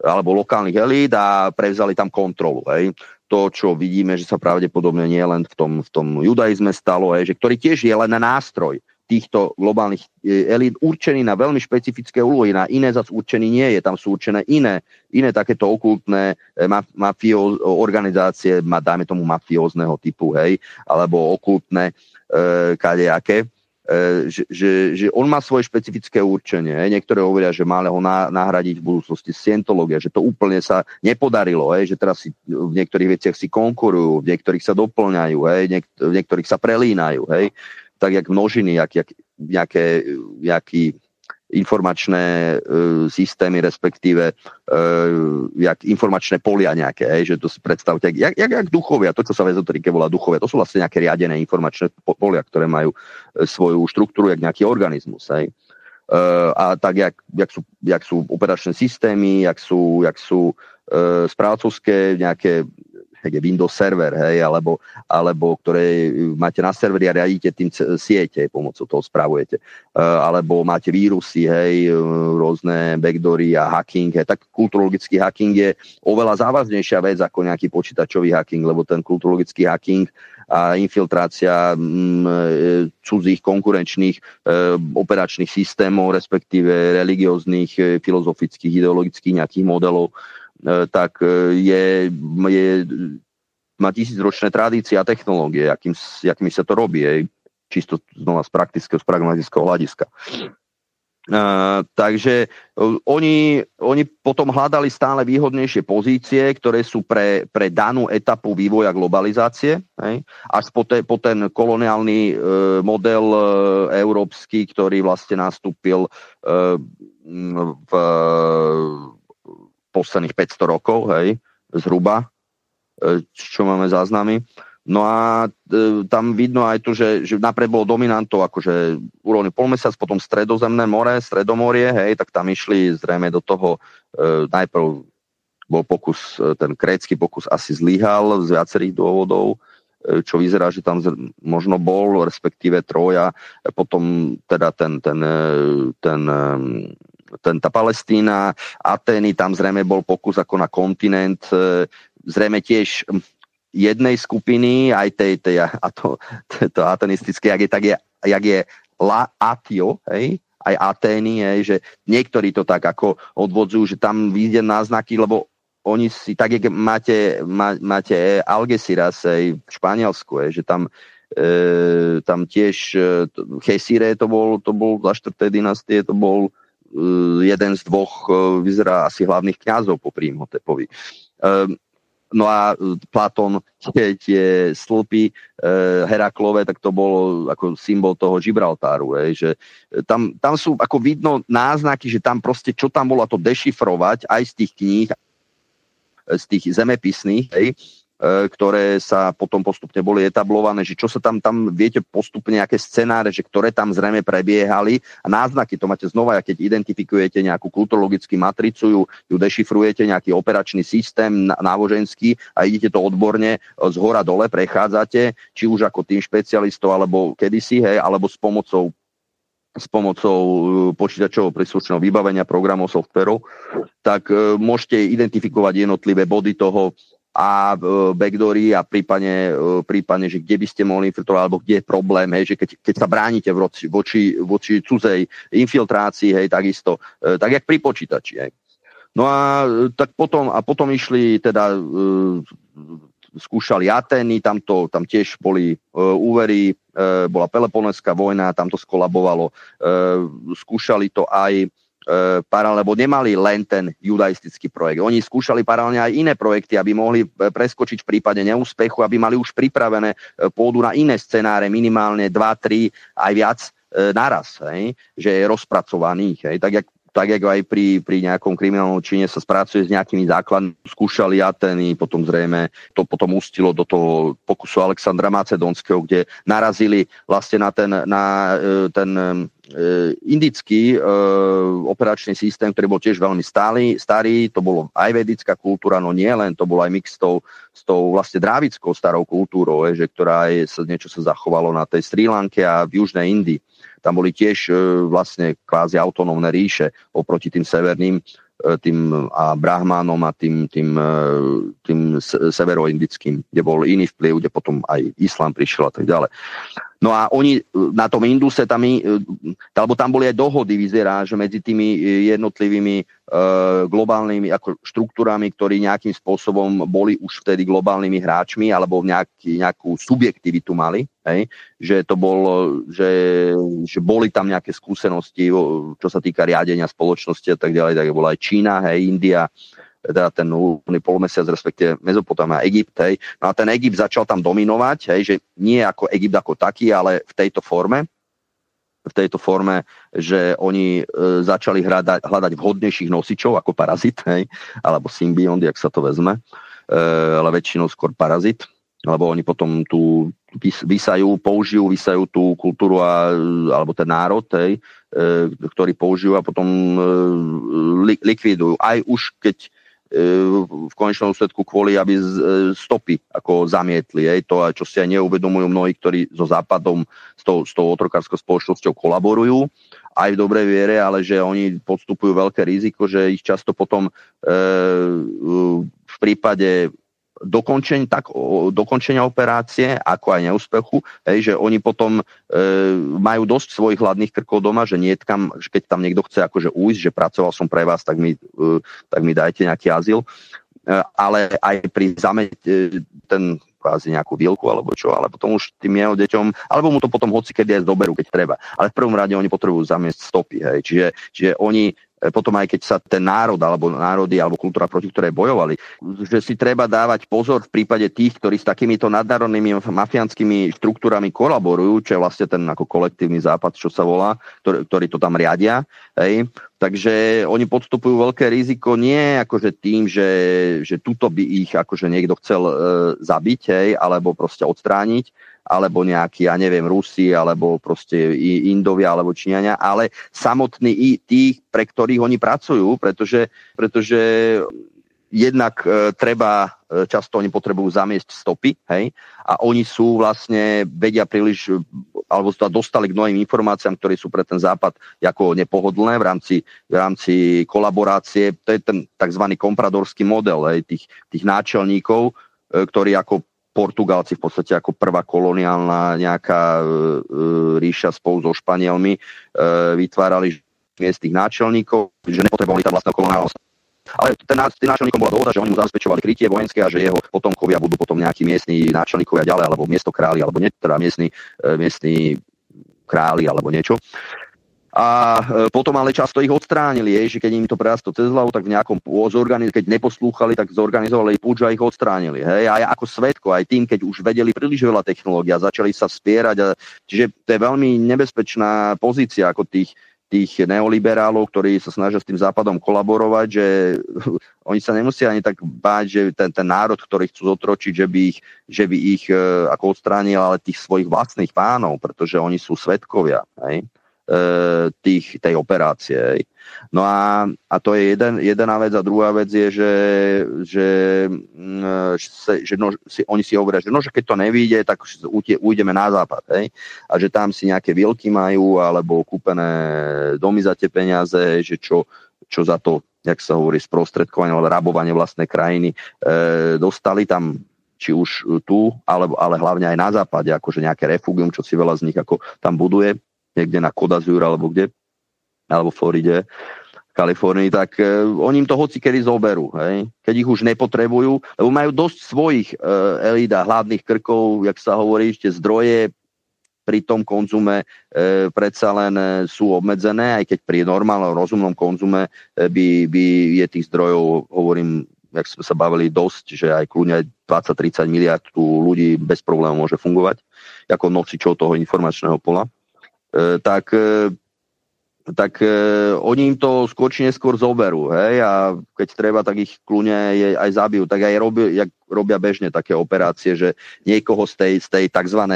alebo lokálnych elít a prevzali tam kontrolu. Hej. To, čo vidíme, že sa pravdepodobne nie len v tom, v tom judaizme stalo, hej, že ktorý tiež je len nástroj týchto globálnych e, elít určený na veľmi špecifické úlohy, na iné zase určený nie je, tam sú určené iné, iné takéto okultné e, mafio, organizácie, dajme tomu mafiózneho typu, hej, alebo okultné e, kadejaké E, že, že, že on má svoje špecifické určenie. Niektoré hovoria, že má ho nahradiť v budúcnosti scientológia, že to úplne sa nepodarilo, že teraz si v niektorých veciach si konkurujú, v niektorých sa doplňajú, v niektorých sa prelínajú, tak jak množiny, jak, jak, nejaké, nejaký informačné e, systémy, respektíve e, jak informačné polia nejaké, hej, že to si predstavte, jak, jak, jak duchovia, to, čo sa v ezoterike volá duchovia, to sú vlastne nejaké riadené informačné polia, ktoré majú e, svoju štruktúru, jak nejaký organizmus. E, a tak, jak, jak, sú, jak sú operačné systémy, jak sú, jak sú e, správcovské nejaké je Windows server, hej, alebo, alebo ktoré máte na serveri a riadíte tým siete, pomocou toho spravujete. Uh, alebo máte vírusy, hej, rôzne backdory a hacking, hej, tak kulturologický hacking je oveľa závaznejšia vec ako nejaký počítačový hacking, lebo ten kulturologický hacking a infiltrácia mm, cudzích konkurenčných operačných systémov, respektíve religióznych, filozofických, ideologických nejakých modelov, tak je, je má tisícročné tradície a technológie, akým, akými sa to robí, čisto znova z praktického, z pragmatického hľadiska. Uh, takže uh, oni, oni potom hľadali stále výhodnejšie pozície, ktoré sú pre, pre danú etapu vývoja globalizácie, hej, až po, te, po ten koloniálny uh, model uh, európsky, ktorý vlastne nastúpil uh, v posledných 500 rokov, hej, zhruba, uh, čo máme záznamy. No a e, tam vidno aj to, že, že napred bolo dominantou akože úrovni polmesiac, potom stredozemné more, stredomorie, hej, tak tam išli zrejme do toho e, najprv bol pokus, e, ten krécky pokus asi zlyhal z viacerých dôvodov, e, čo vyzerá, že tam možno bol, respektíve Troja, potom teda ten, ten, e, ten, ten tá Palestína, Atény, tam zrejme bol pokus ako na kontinent, zrejme tiež jednej skupiny, aj tej, tej a to, to, atenistické, jak je, tak je, jak je La Atio, hej, aj Atény, hej, že niektorí to tak ako odvodzujú, že tam vyjde náznaky, lebo oni si, tak jak máte, má, máte Algeciras aj v Španielsku, hej, že tam, e, tam tiež e, Chesire to bol, to bol za štvrté dynastie, to bol e, jeden z dvoch, e, vyzerá asi hlavných kňazov po Prímhotepovi. E, No a e, Platón, tie, e, Heraklové, tak to bolo ako symbol toho Gibraltáru. Že tam, tam sú ako vidno náznaky, že tam proste, čo tam bolo to dešifrovať aj z tých kníh, z tých zemepisných, hej, ktoré sa potom postupne boli etablované, že čo sa tam, tam viete postupne nejaké scenáre, že ktoré tam zrejme prebiehali a náznaky to máte znova, keď identifikujete nejakú kulturologickú matricu, ju, ju dešifrujete, nejaký operačný systém náboženský a idete to odborne z hora dole, prechádzate, či už ako tým špecialistov, alebo kedysi, hej, alebo s pomocou s pomocou e, počítačového príslušného vybavenia programov, softverov, tak e, môžete identifikovať jednotlivé body toho, a e, backdoory a prípadne, e, prípadne, že kde by ste mohli infiltrovať, alebo kde je problém, hej, že keď, keď sa bránite voči, voči, voči cudzej infiltrácii, hej, takisto, e, tak jak pri počítači. Hej. No a tak potom, a potom išli teda skúšali Atény, tam, to, tam tiež boli úvery, bola Peloponeská vojna, tam to skolabovalo. skúšali to aj E, paralelne, lebo nemali len ten judaistický projekt. Oni skúšali paralelne aj iné projekty, aby mohli e, preskočiť v prípade neúspechu, aby mali už pripravené e, pôdu na iné scenáre, minimálne 2, 3, aj viac naraz, hej, že je rozpracovaných. Hej, tak jak tak ako aj pri, pri nejakom kriminálnom čine sa spracuje s nejakými základmi, skúšali Ateny, potom zrejme to potom ustilo do toho pokusu Alexandra Macedónskeho, kde narazili vlastne na ten, na, ten E, indický e, operačný systém, ktorý bol tiež veľmi stály, starý, to bolo aj vedická kultúra, no nie len, to bolo aj mix s tou, s tou vlastne drávickou starou kultúrou, je, že ktorá je, niečo sa zachovalo na tej Sri Lanke a v Južnej Indii. Tam boli tiež e, vlastne kvázi autonómne ríše oproti tým severným e, tým a Brahmánom a tým, tým, e, tým severoindickým, kde bol iný vplyv, kde potom aj islám prišiel a tak ďalej. No a oni e, na tom Induse, tam, e, alebo tam boli aj dohody, vyzerá, že medzi tými e, jednotlivými uh, globálnymi ako štruktúrami, ktorí nejakým spôsobom boli už vtedy globálnymi hráčmi, alebo nejaký, nejakú subjektivitu mali, hej? že to bol, že, že boli tam nejaké skúsenosti, čo sa týka riadenia spoločnosti a tak ďalej, tak bola aj Čína, hej, India, teda ten úplný polmesiac, respektíve Mezopotámia, Egypt, hej. No a ten Egypt začal tam dominovať, hej, že nie ako Egypt ako taký, ale v tejto forme, v tejto forme, že oni e, začali hľadať, hľadať vhodnejších nosičov ako parazit, hej, alebo symbiont, jak sa to vezme, e, ale väčšinou skôr parazit, lebo oni potom tu vysajú, použijú, vysajú tú kultúru a, alebo ten národ, hej, e, ktorý použijú a potom e, li, likvidujú. Aj už keď v konečnom úsledku kvôli, aby e, stopy ako zamietli. Hej, to, čo si aj neuvedomujú mnohí, ktorí so Západom, s tou, s tou otrokárskou spoločnosťou kolaborujú, aj v dobrej viere, ale že oni podstupujú veľké riziko, že ich často potom e, v prípade dokončenia, tak, dokončenia operácie, ako aj neúspechu, hej, že oni potom e, majú dosť svojich hladných krkov doma, že nie že keď tam niekto chce akože ujsť, že pracoval som pre vás, tak mi, e, tak mi dajte nejaký azyl. E, ale aj pri zamete, ten kvázi nejakú výlku alebo čo, ale potom už tým jeho deťom, alebo mu to potom hoci kedy aj zoberú, keď treba. Ale v prvom rade oni potrebujú zamiesť stopy. Hej. Čiže, čiže oni potom aj keď sa ten národ alebo národy alebo kultúra proti ktoré bojovali, že si treba dávať pozor v prípade tých, ktorí s takýmito nadnárodnými mafiánskymi štruktúrami kolaborujú, čo je vlastne ten ako kolektívny západ, čo sa volá, ktorý, ktorý to tam riadia. Hej. Takže oni podstupujú veľké riziko nie akože tým, že, že tuto by ich akože niekto chcel e, zabiť, hej, alebo proste odstrániť, alebo nejakí, ja neviem, Rusi, alebo proste Indovia, alebo Číňania, ale samotní i tí, pre ktorých oni pracujú, pretože, pretože jednak e, treba, e, často oni potrebujú zamiesť stopy, hej, a oni sú vlastne, vedia príliš, alebo sa dostali k mnohým informáciám, ktoré sú pre ten západ ako nepohodlné v rámci, v rámci kolaborácie. To je ten tzv. kompradorský model hej, tých, tých náčelníkov, e, ktorí ako Portugálci v podstate ako prvá koloniálna nejaká e, e, ríša spolu so Španielmi e, vytvárali miestnych náčelníkov, že nepotrebovali tam vlastného koloniálneho ale ten, tým náčelníkom bola dohoda, že oni mu zabezpečovali krytie vojenské a že jeho potomkovia budú potom nejakí miestni náčelníkovia ďalej, alebo miesto králi, alebo nie, teda miestni, miestni králi, alebo niečo. A e, potom ale často ich odstránili, je, že keď im to prerastlo cez hlavu, tak v nejakom zorganiz- keď neposlúchali, tak zorganizovali púč a ich odstránili. Hej. A ja ako svetko, aj tým, keď už vedeli príliš veľa technológií a začali sa spierať. A, čiže to je veľmi nebezpečná pozícia ako tých, tých neoliberálov, ktorí sa snažia s tým západom kolaborovať, že oni sa nemusia ani tak báť, že ten, ten národ, ktorý chcú zotročiť, že by ich, že by ich e, ako odstránil, ale tých svojich vlastných pánov, pretože oni sú svetkovia. Hej. E, tých, tej operácie. No a, a to je jeden, jedna vec a druhá vec je, že, že, mm, že no, si, oni si hovoria, že no, že keď to nevíde, tak ujdeme na západ. Hej? A že tam si nejaké vilky majú alebo kúpené domy za tie peniaze, že čo, čo za to jak sa hovorí, sprostredkovanie alebo rabovanie vlastnej krajiny, e, dostali tam či už tu, alebo, ale hlavne aj na západe, akože nejaké refugium, čo si veľa z nich ako tam buduje niekde na Kodazur alebo kde, alebo v Floride, v Kalifornii, tak uh, oni im to hoci kedy zoberú, hej? keď ich už nepotrebujú, lebo majú dosť svojich uh, elít hladných krkov, jak sa hovorí, ešte zdroje pri tom konzume e, predsa len e, sú obmedzené, aj keď pri normálnom rozumnom konzume e, by, by je tých zdrojov, hovorím, jak sme sa bavili dosť, že aj kľudne 20-30 miliard tu ľudí bez problémov môže fungovať, ako nosičov toho informačného pola. E, tak, e, tak e, oni im to skôr či neskôr zoberú, hej, a keď treba, tak ich kľúne aj zabijú. Tak aj robia, jak robia bežne také operácie, že niekoho z tej, z tej tzv.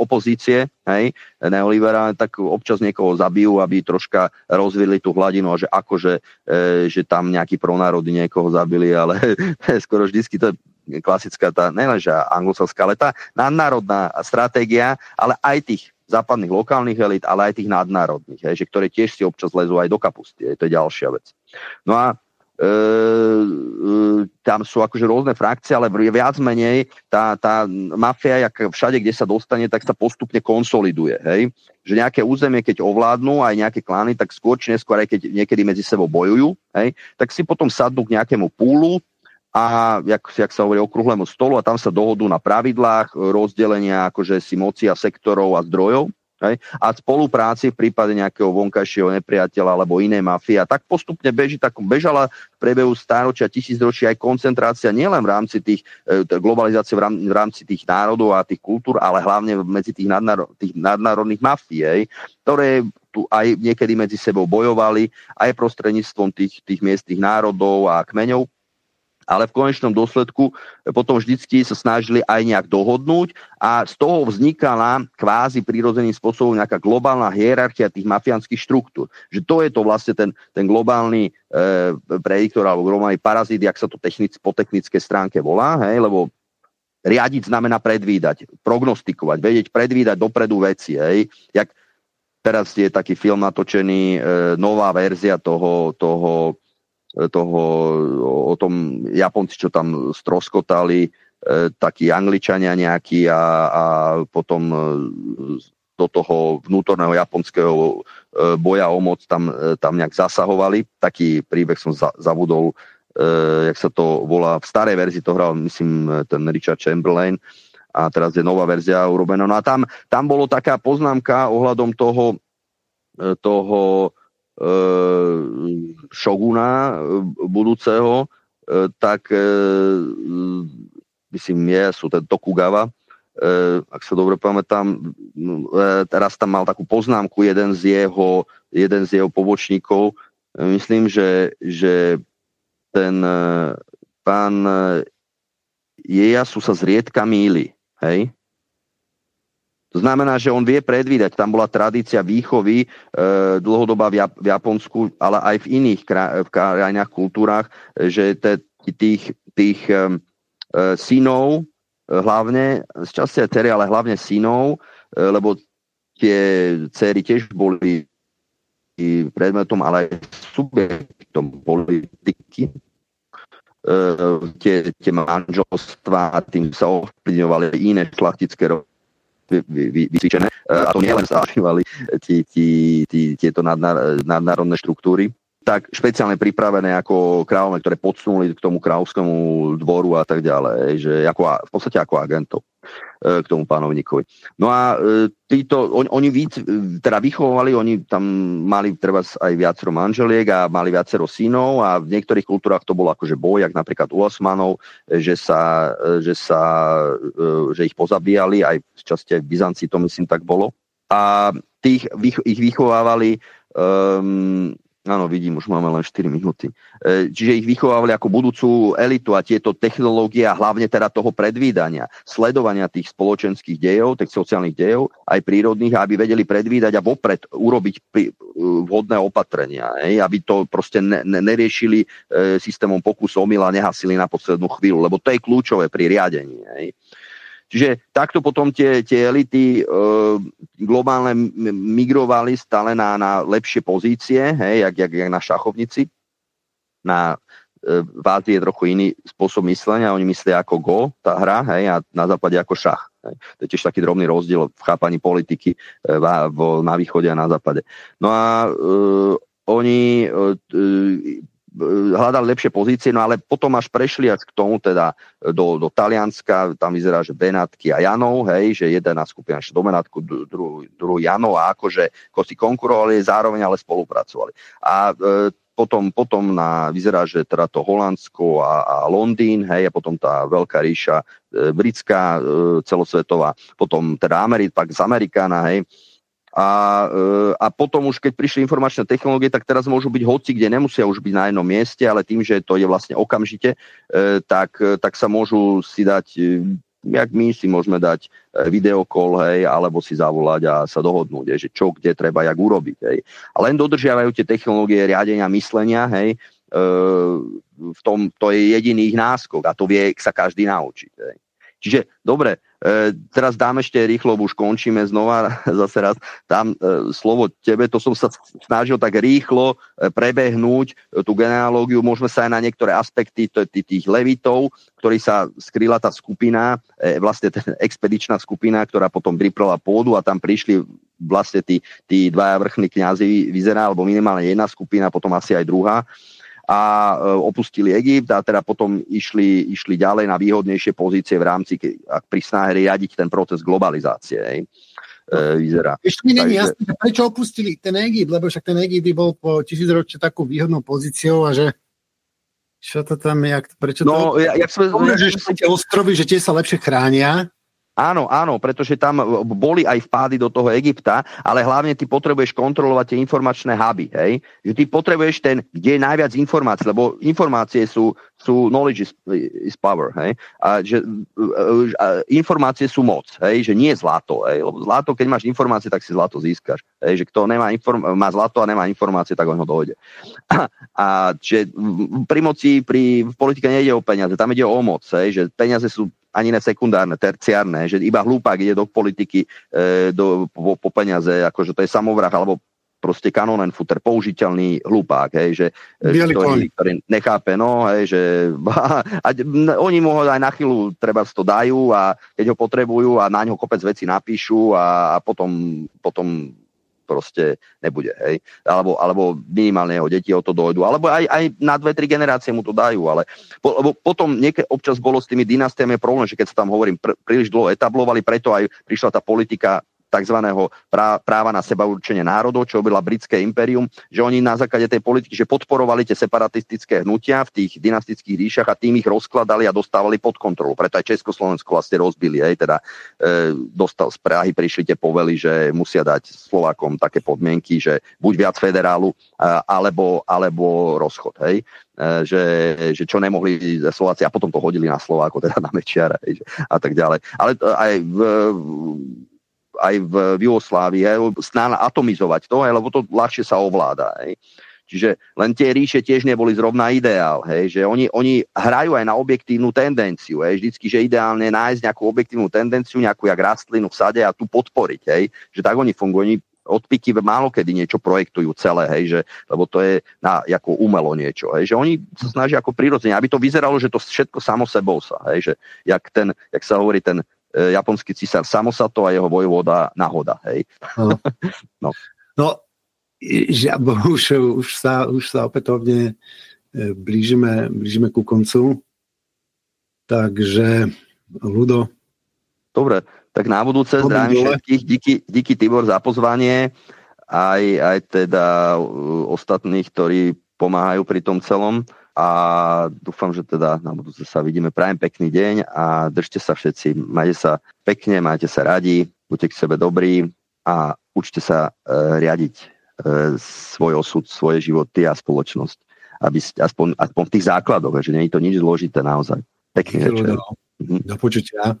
opozície, hej, neoliberálne, tak občas niekoho zabijú, aby troška rozvili tú hladinu a že akože, že tam nejakí pronárody niekoho zabili, ale skoro vždycky to je klasická tá, nelenže anglosaská, ale tá nadnárodná stratégia, ale aj tých západných lokálnych elit, ale aj tých nadnárodných, hej, že ktoré tiež si občas lezú aj do kapusty. Hej, to je ďalšia vec. No a e, e, tam sú akože rôzne frakcie, ale viac menej tá, tá mafia, jak všade, kde sa dostane, tak sa postupne konsoliduje. Hej? Že nejaké územie, keď ovládnu aj nejaké klány, tak skôr či neskôr, aj keď niekedy medzi sebou bojujú, hej? tak si potom sadnú k nejakému púlu, a jak, jak sa hovorí okrúhlemu stolu a tam sa dohodú na pravidlách rozdelenia akože si moci a sektorov a zdrojov hej, a spolupráci v prípade nejakého vonkajšieho nepriateľa alebo inej mafie. A tak postupne beží, tak bežala v priebehu stáročia, tisícročia aj koncentrácia nielen v rámci tých e, globalizácie v, rám, v rámci tých národov a tých kultúr, ale hlavne medzi tých, nadnárod, tých nadnárodných mafií, ktoré tu aj niekedy medzi sebou bojovali, aj prostredníctvom tých, tých miestnych národov a kmeňov ale v konečnom dôsledku potom vždycky sa snažili aj nejak dohodnúť a z toho vznikala kvázi prírodzeným spôsobom nejaká globálna hierarchia tých mafiánskych štruktúr. Že to je to vlastne ten, ten globálny e, prediktor alebo globálny parazit, jak sa to technic, po technické stránke volá, hej, lebo riadiť znamená predvídať, prognostikovať, vedieť predvídať dopredu veci. Hej. Jak teraz je taký film natočený, e, nová verzia toho, toho toho, o tom Japonci, čo tam stroskotali, takí Angličania nejakí a, a potom do toho vnútorného japonského boja o moc tam, tam nejak zasahovali. Taký príbeh som za, zavudol, jak sa to volá, v starej verzii to hral, myslím, ten Richard Chamberlain a teraz je nová verzia urobená. No a tam, tam bolo taká poznámka ohľadom toho, toho e, šoguna budúceho, e, tak myslím je, sú ten Tokugawa, ak sa dobre pamätám, teraz tam mal takú poznámku jeden z jeho, jeden z jeho pobočníkov. Myslím, že, že ten pán Jejasu sa zriedka míli. Hej? To znamená, že on vie predvídať. Tam bola tradícia výchovy e, dlhodobá v, Jap- v Japonsku, ale aj v iných krajinách, kultúrach, že te, tých, tých e, synov, e, hlavne, z časti aj cery, ale hlavne synov, e, lebo tie cery tiež boli predmetom, ale aj subjektom politiky. E, tie, tie manželstvá, tým sa ovplyvňovali iné šlachtické rody vycvičené. A to nielen zažívali tieto nadnárodné štruktúry, tak špeciálne pripravené ako kráľovne, ktoré podsunuli k tomu kráľovskému dvoru a tak ďalej, že ako, v podstate ako agentov e, k tomu pánovníkovi. No a e, títo, on, oni víc, teda vychovovali, oni tam mali treba aj viacero manželiek a mali viacero synov a v niektorých kultúrach to bolo akože boj, jak napríklad u Osmanov, že sa, že sa, e, že ich pozabíjali, aj v časti v Byzancii to myslím tak bolo. A tých, ich vychovávali um, Áno, vidím, už máme len 4 minúty. E, čiže ich vychovávali ako budúcu elitu a tieto technológie a hlavne teda toho predvídania, sledovania tých spoločenských dejov, tých sociálnych dejov, aj prírodných, aby vedeli predvídať a vopred urobiť e, vhodné opatrenia, aby to proste ne, ne, neriešili e, systémom pokusu omila, nehasili na poslednú chvíľu, lebo to je kľúčové pri riadení. Hej. Čiže takto potom tie, tie elity e, globálne migrovali stále na, na lepšie pozície, hej, jak, jak, jak na šachovnici. Na, e, v je trochu iný spôsob myslenia, oni myslia ako go, tá hra, hej, a na západe ako šach. Hej. To je tiež taký drobný rozdiel v chápaní politiky e, v, v, na východe a na západe. No a e, oni e, hľadali lepšie pozície, no ale potom až prešli až k tomu teda do, do Talianska, tam vyzerá, že Benátky a Janov, hej, že jedna skupina ešte do Benátku, druhú, druhú Janov a akože ako si konkurovali, zároveň ale spolupracovali. A e, potom, potom na, vyzerá, že teda to Holandsko a, a Londýn, hej, a potom tá veľká ríša e, britská, e, celosvetová, potom teda Amerik, pak z Amerikána, hej, a, e, a potom už, keď prišli informačné technológie, tak teraz môžu byť hoci, kde nemusia už byť na jednom mieste, ale tým, že to je vlastne okamžite, e, tak, tak sa môžu si dať, e, jak my si môžeme dať videokol, hej, alebo si zavolať a sa dohodnúť, hej, že čo, kde treba, jak urobiť. Hej. A len dodržiavajú tie technológie riadenia myslenia, hej, v tom, to je jediný ich náskok a to vie sa každý naučiť. Hej. Čiže, dobre, E, teraz dám ešte rýchlo, už končíme znova, zase raz. Dám e, slovo tebe, to som sa snažil tak rýchlo e, prebehnúť tú genealógiu, môžeme sa aj na niektoré aspekty tých levitov, ktorý sa skryla tá skupina, vlastne tá expedičná skupina, ktorá potom priprala pôdu a tam prišli vlastne tí, tí dvaja vrchní kňazi, vyzerá, alebo minimálne jedna skupina, potom asi aj druhá a e, opustili Egypt a teda potom išli, išli ďalej na výhodnejšie pozície v rámci, ak pri snahe riadiť ten proces globalizácie. Hej. E, vyzerá. Ešte mi není jasné, prečo opustili ten Egypt, lebo však ten Egypt bol po tisícročie takú výhodnou pozíciou a že čo to tam je, prečo no, to... Ja, ja, že, že tie ostrovy, že tie sa lepšie chránia, Áno, áno, pretože tam boli aj vpády do toho Egypta, ale hlavne ty potrebuješ kontrolovať tie informačné huby, hej? Že ty potrebuješ ten, kde je najviac informácií, lebo informácie sú, sú knowledge is, is power, hej? A že a informácie sú moc, hej? Že nie zlato, hej? Lebo zlato, keď máš informácie, tak si zlato získaš, hej? Že kto nemá inform- má zlato a nemá informácie, tak on ho dojde. A, a že pri moci, pri v politike nejde o peniaze, tam ide o moc, hej? Že peniaze sú ani ne sekundárne, terciárne, že iba hlúpak ide do politiky e, do, po, po peniaze, akože to je samovrah, alebo proste kanonenfuter, použiteľný hlupák, hej, že, ktorý, ktorý nechápe, no, hej, že a, a, oni mu ho aj na chvíľu treba to dajú a keď ho potrebujú a na ňo kopec veci napíšu a, a potom, potom proste nebude, hej. Alebo, alebo minimálne jeho deti o to dojdu. Alebo aj, aj na dve, tri generácie mu to dajú, ale po, lebo potom nieke, občas bolo s tými dynastiami problém, že keď sa tam hovorím, pr- príliš dlho etablovali, preto aj prišla tá politika tzv. práva na seba určenie národov, čo byla britské imperium, že oni na základe tej politiky, že podporovali tie separatistické hnutia v tých dynastických ríšach a tým ich rozkladali a dostávali pod kontrolu. Preto aj Československo vlastne rozbili, aj teda e, dostal z Prahy, prišli tie povely, že musia dať Slovákom také podmienky, že buď viac federálu, a, alebo, alebo rozchod, hej e, že, že čo nemohli Slováci a potom to hodili na Slováko, teda na Mečiara a tak ďalej. Ale aj v, aj v, v Jugoslávii, snála atomizovať to, lebo to ľahšie sa ovláda. Hej. Čiže len tie ríše tiež neboli zrovna ideál, hej, že oni, oni hrajú aj na objektívnu tendenciu, hej, vždycky, že ideálne nájsť nejakú objektívnu tendenciu, nejakú jak rastlinu v sade a tu podporiť, hej, že tak oni fungujú, oni odpiky málo kedy niečo projektujú celé, hej, že, lebo to je na, ako umelo niečo, hej, že oni sa snažia ako prirodzene, aby to vyzeralo, že to všetko samo sebou sa, hej, že jak, ten, jak sa hovorí ten japonský císar Samosato a jeho vojvoda Nahoda. Hej. No, no. no že, už, už, sa, už sa opätovne e, blížime, blížime ku koncu. Takže Ludo. Dobre, tak na budúce zdravím všetkých. Díky, díky Tibor za pozvanie. Aj, aj teda ostatných, ktorí pomáhajú pri tom celom a dúfam, že teda na budúce sa vidíme. Prajem pekný deň a držte sa všetci, majte sa pekne, majte sa radi, buďte k sebe dobrí a učte sa e, riadiť e, svoj osud, svoje životy a spoločnosť. Aby aspoň, aspoň v tých základoch, že nie je to nič zložité naozaj. Pekný večer. Do, do počutia.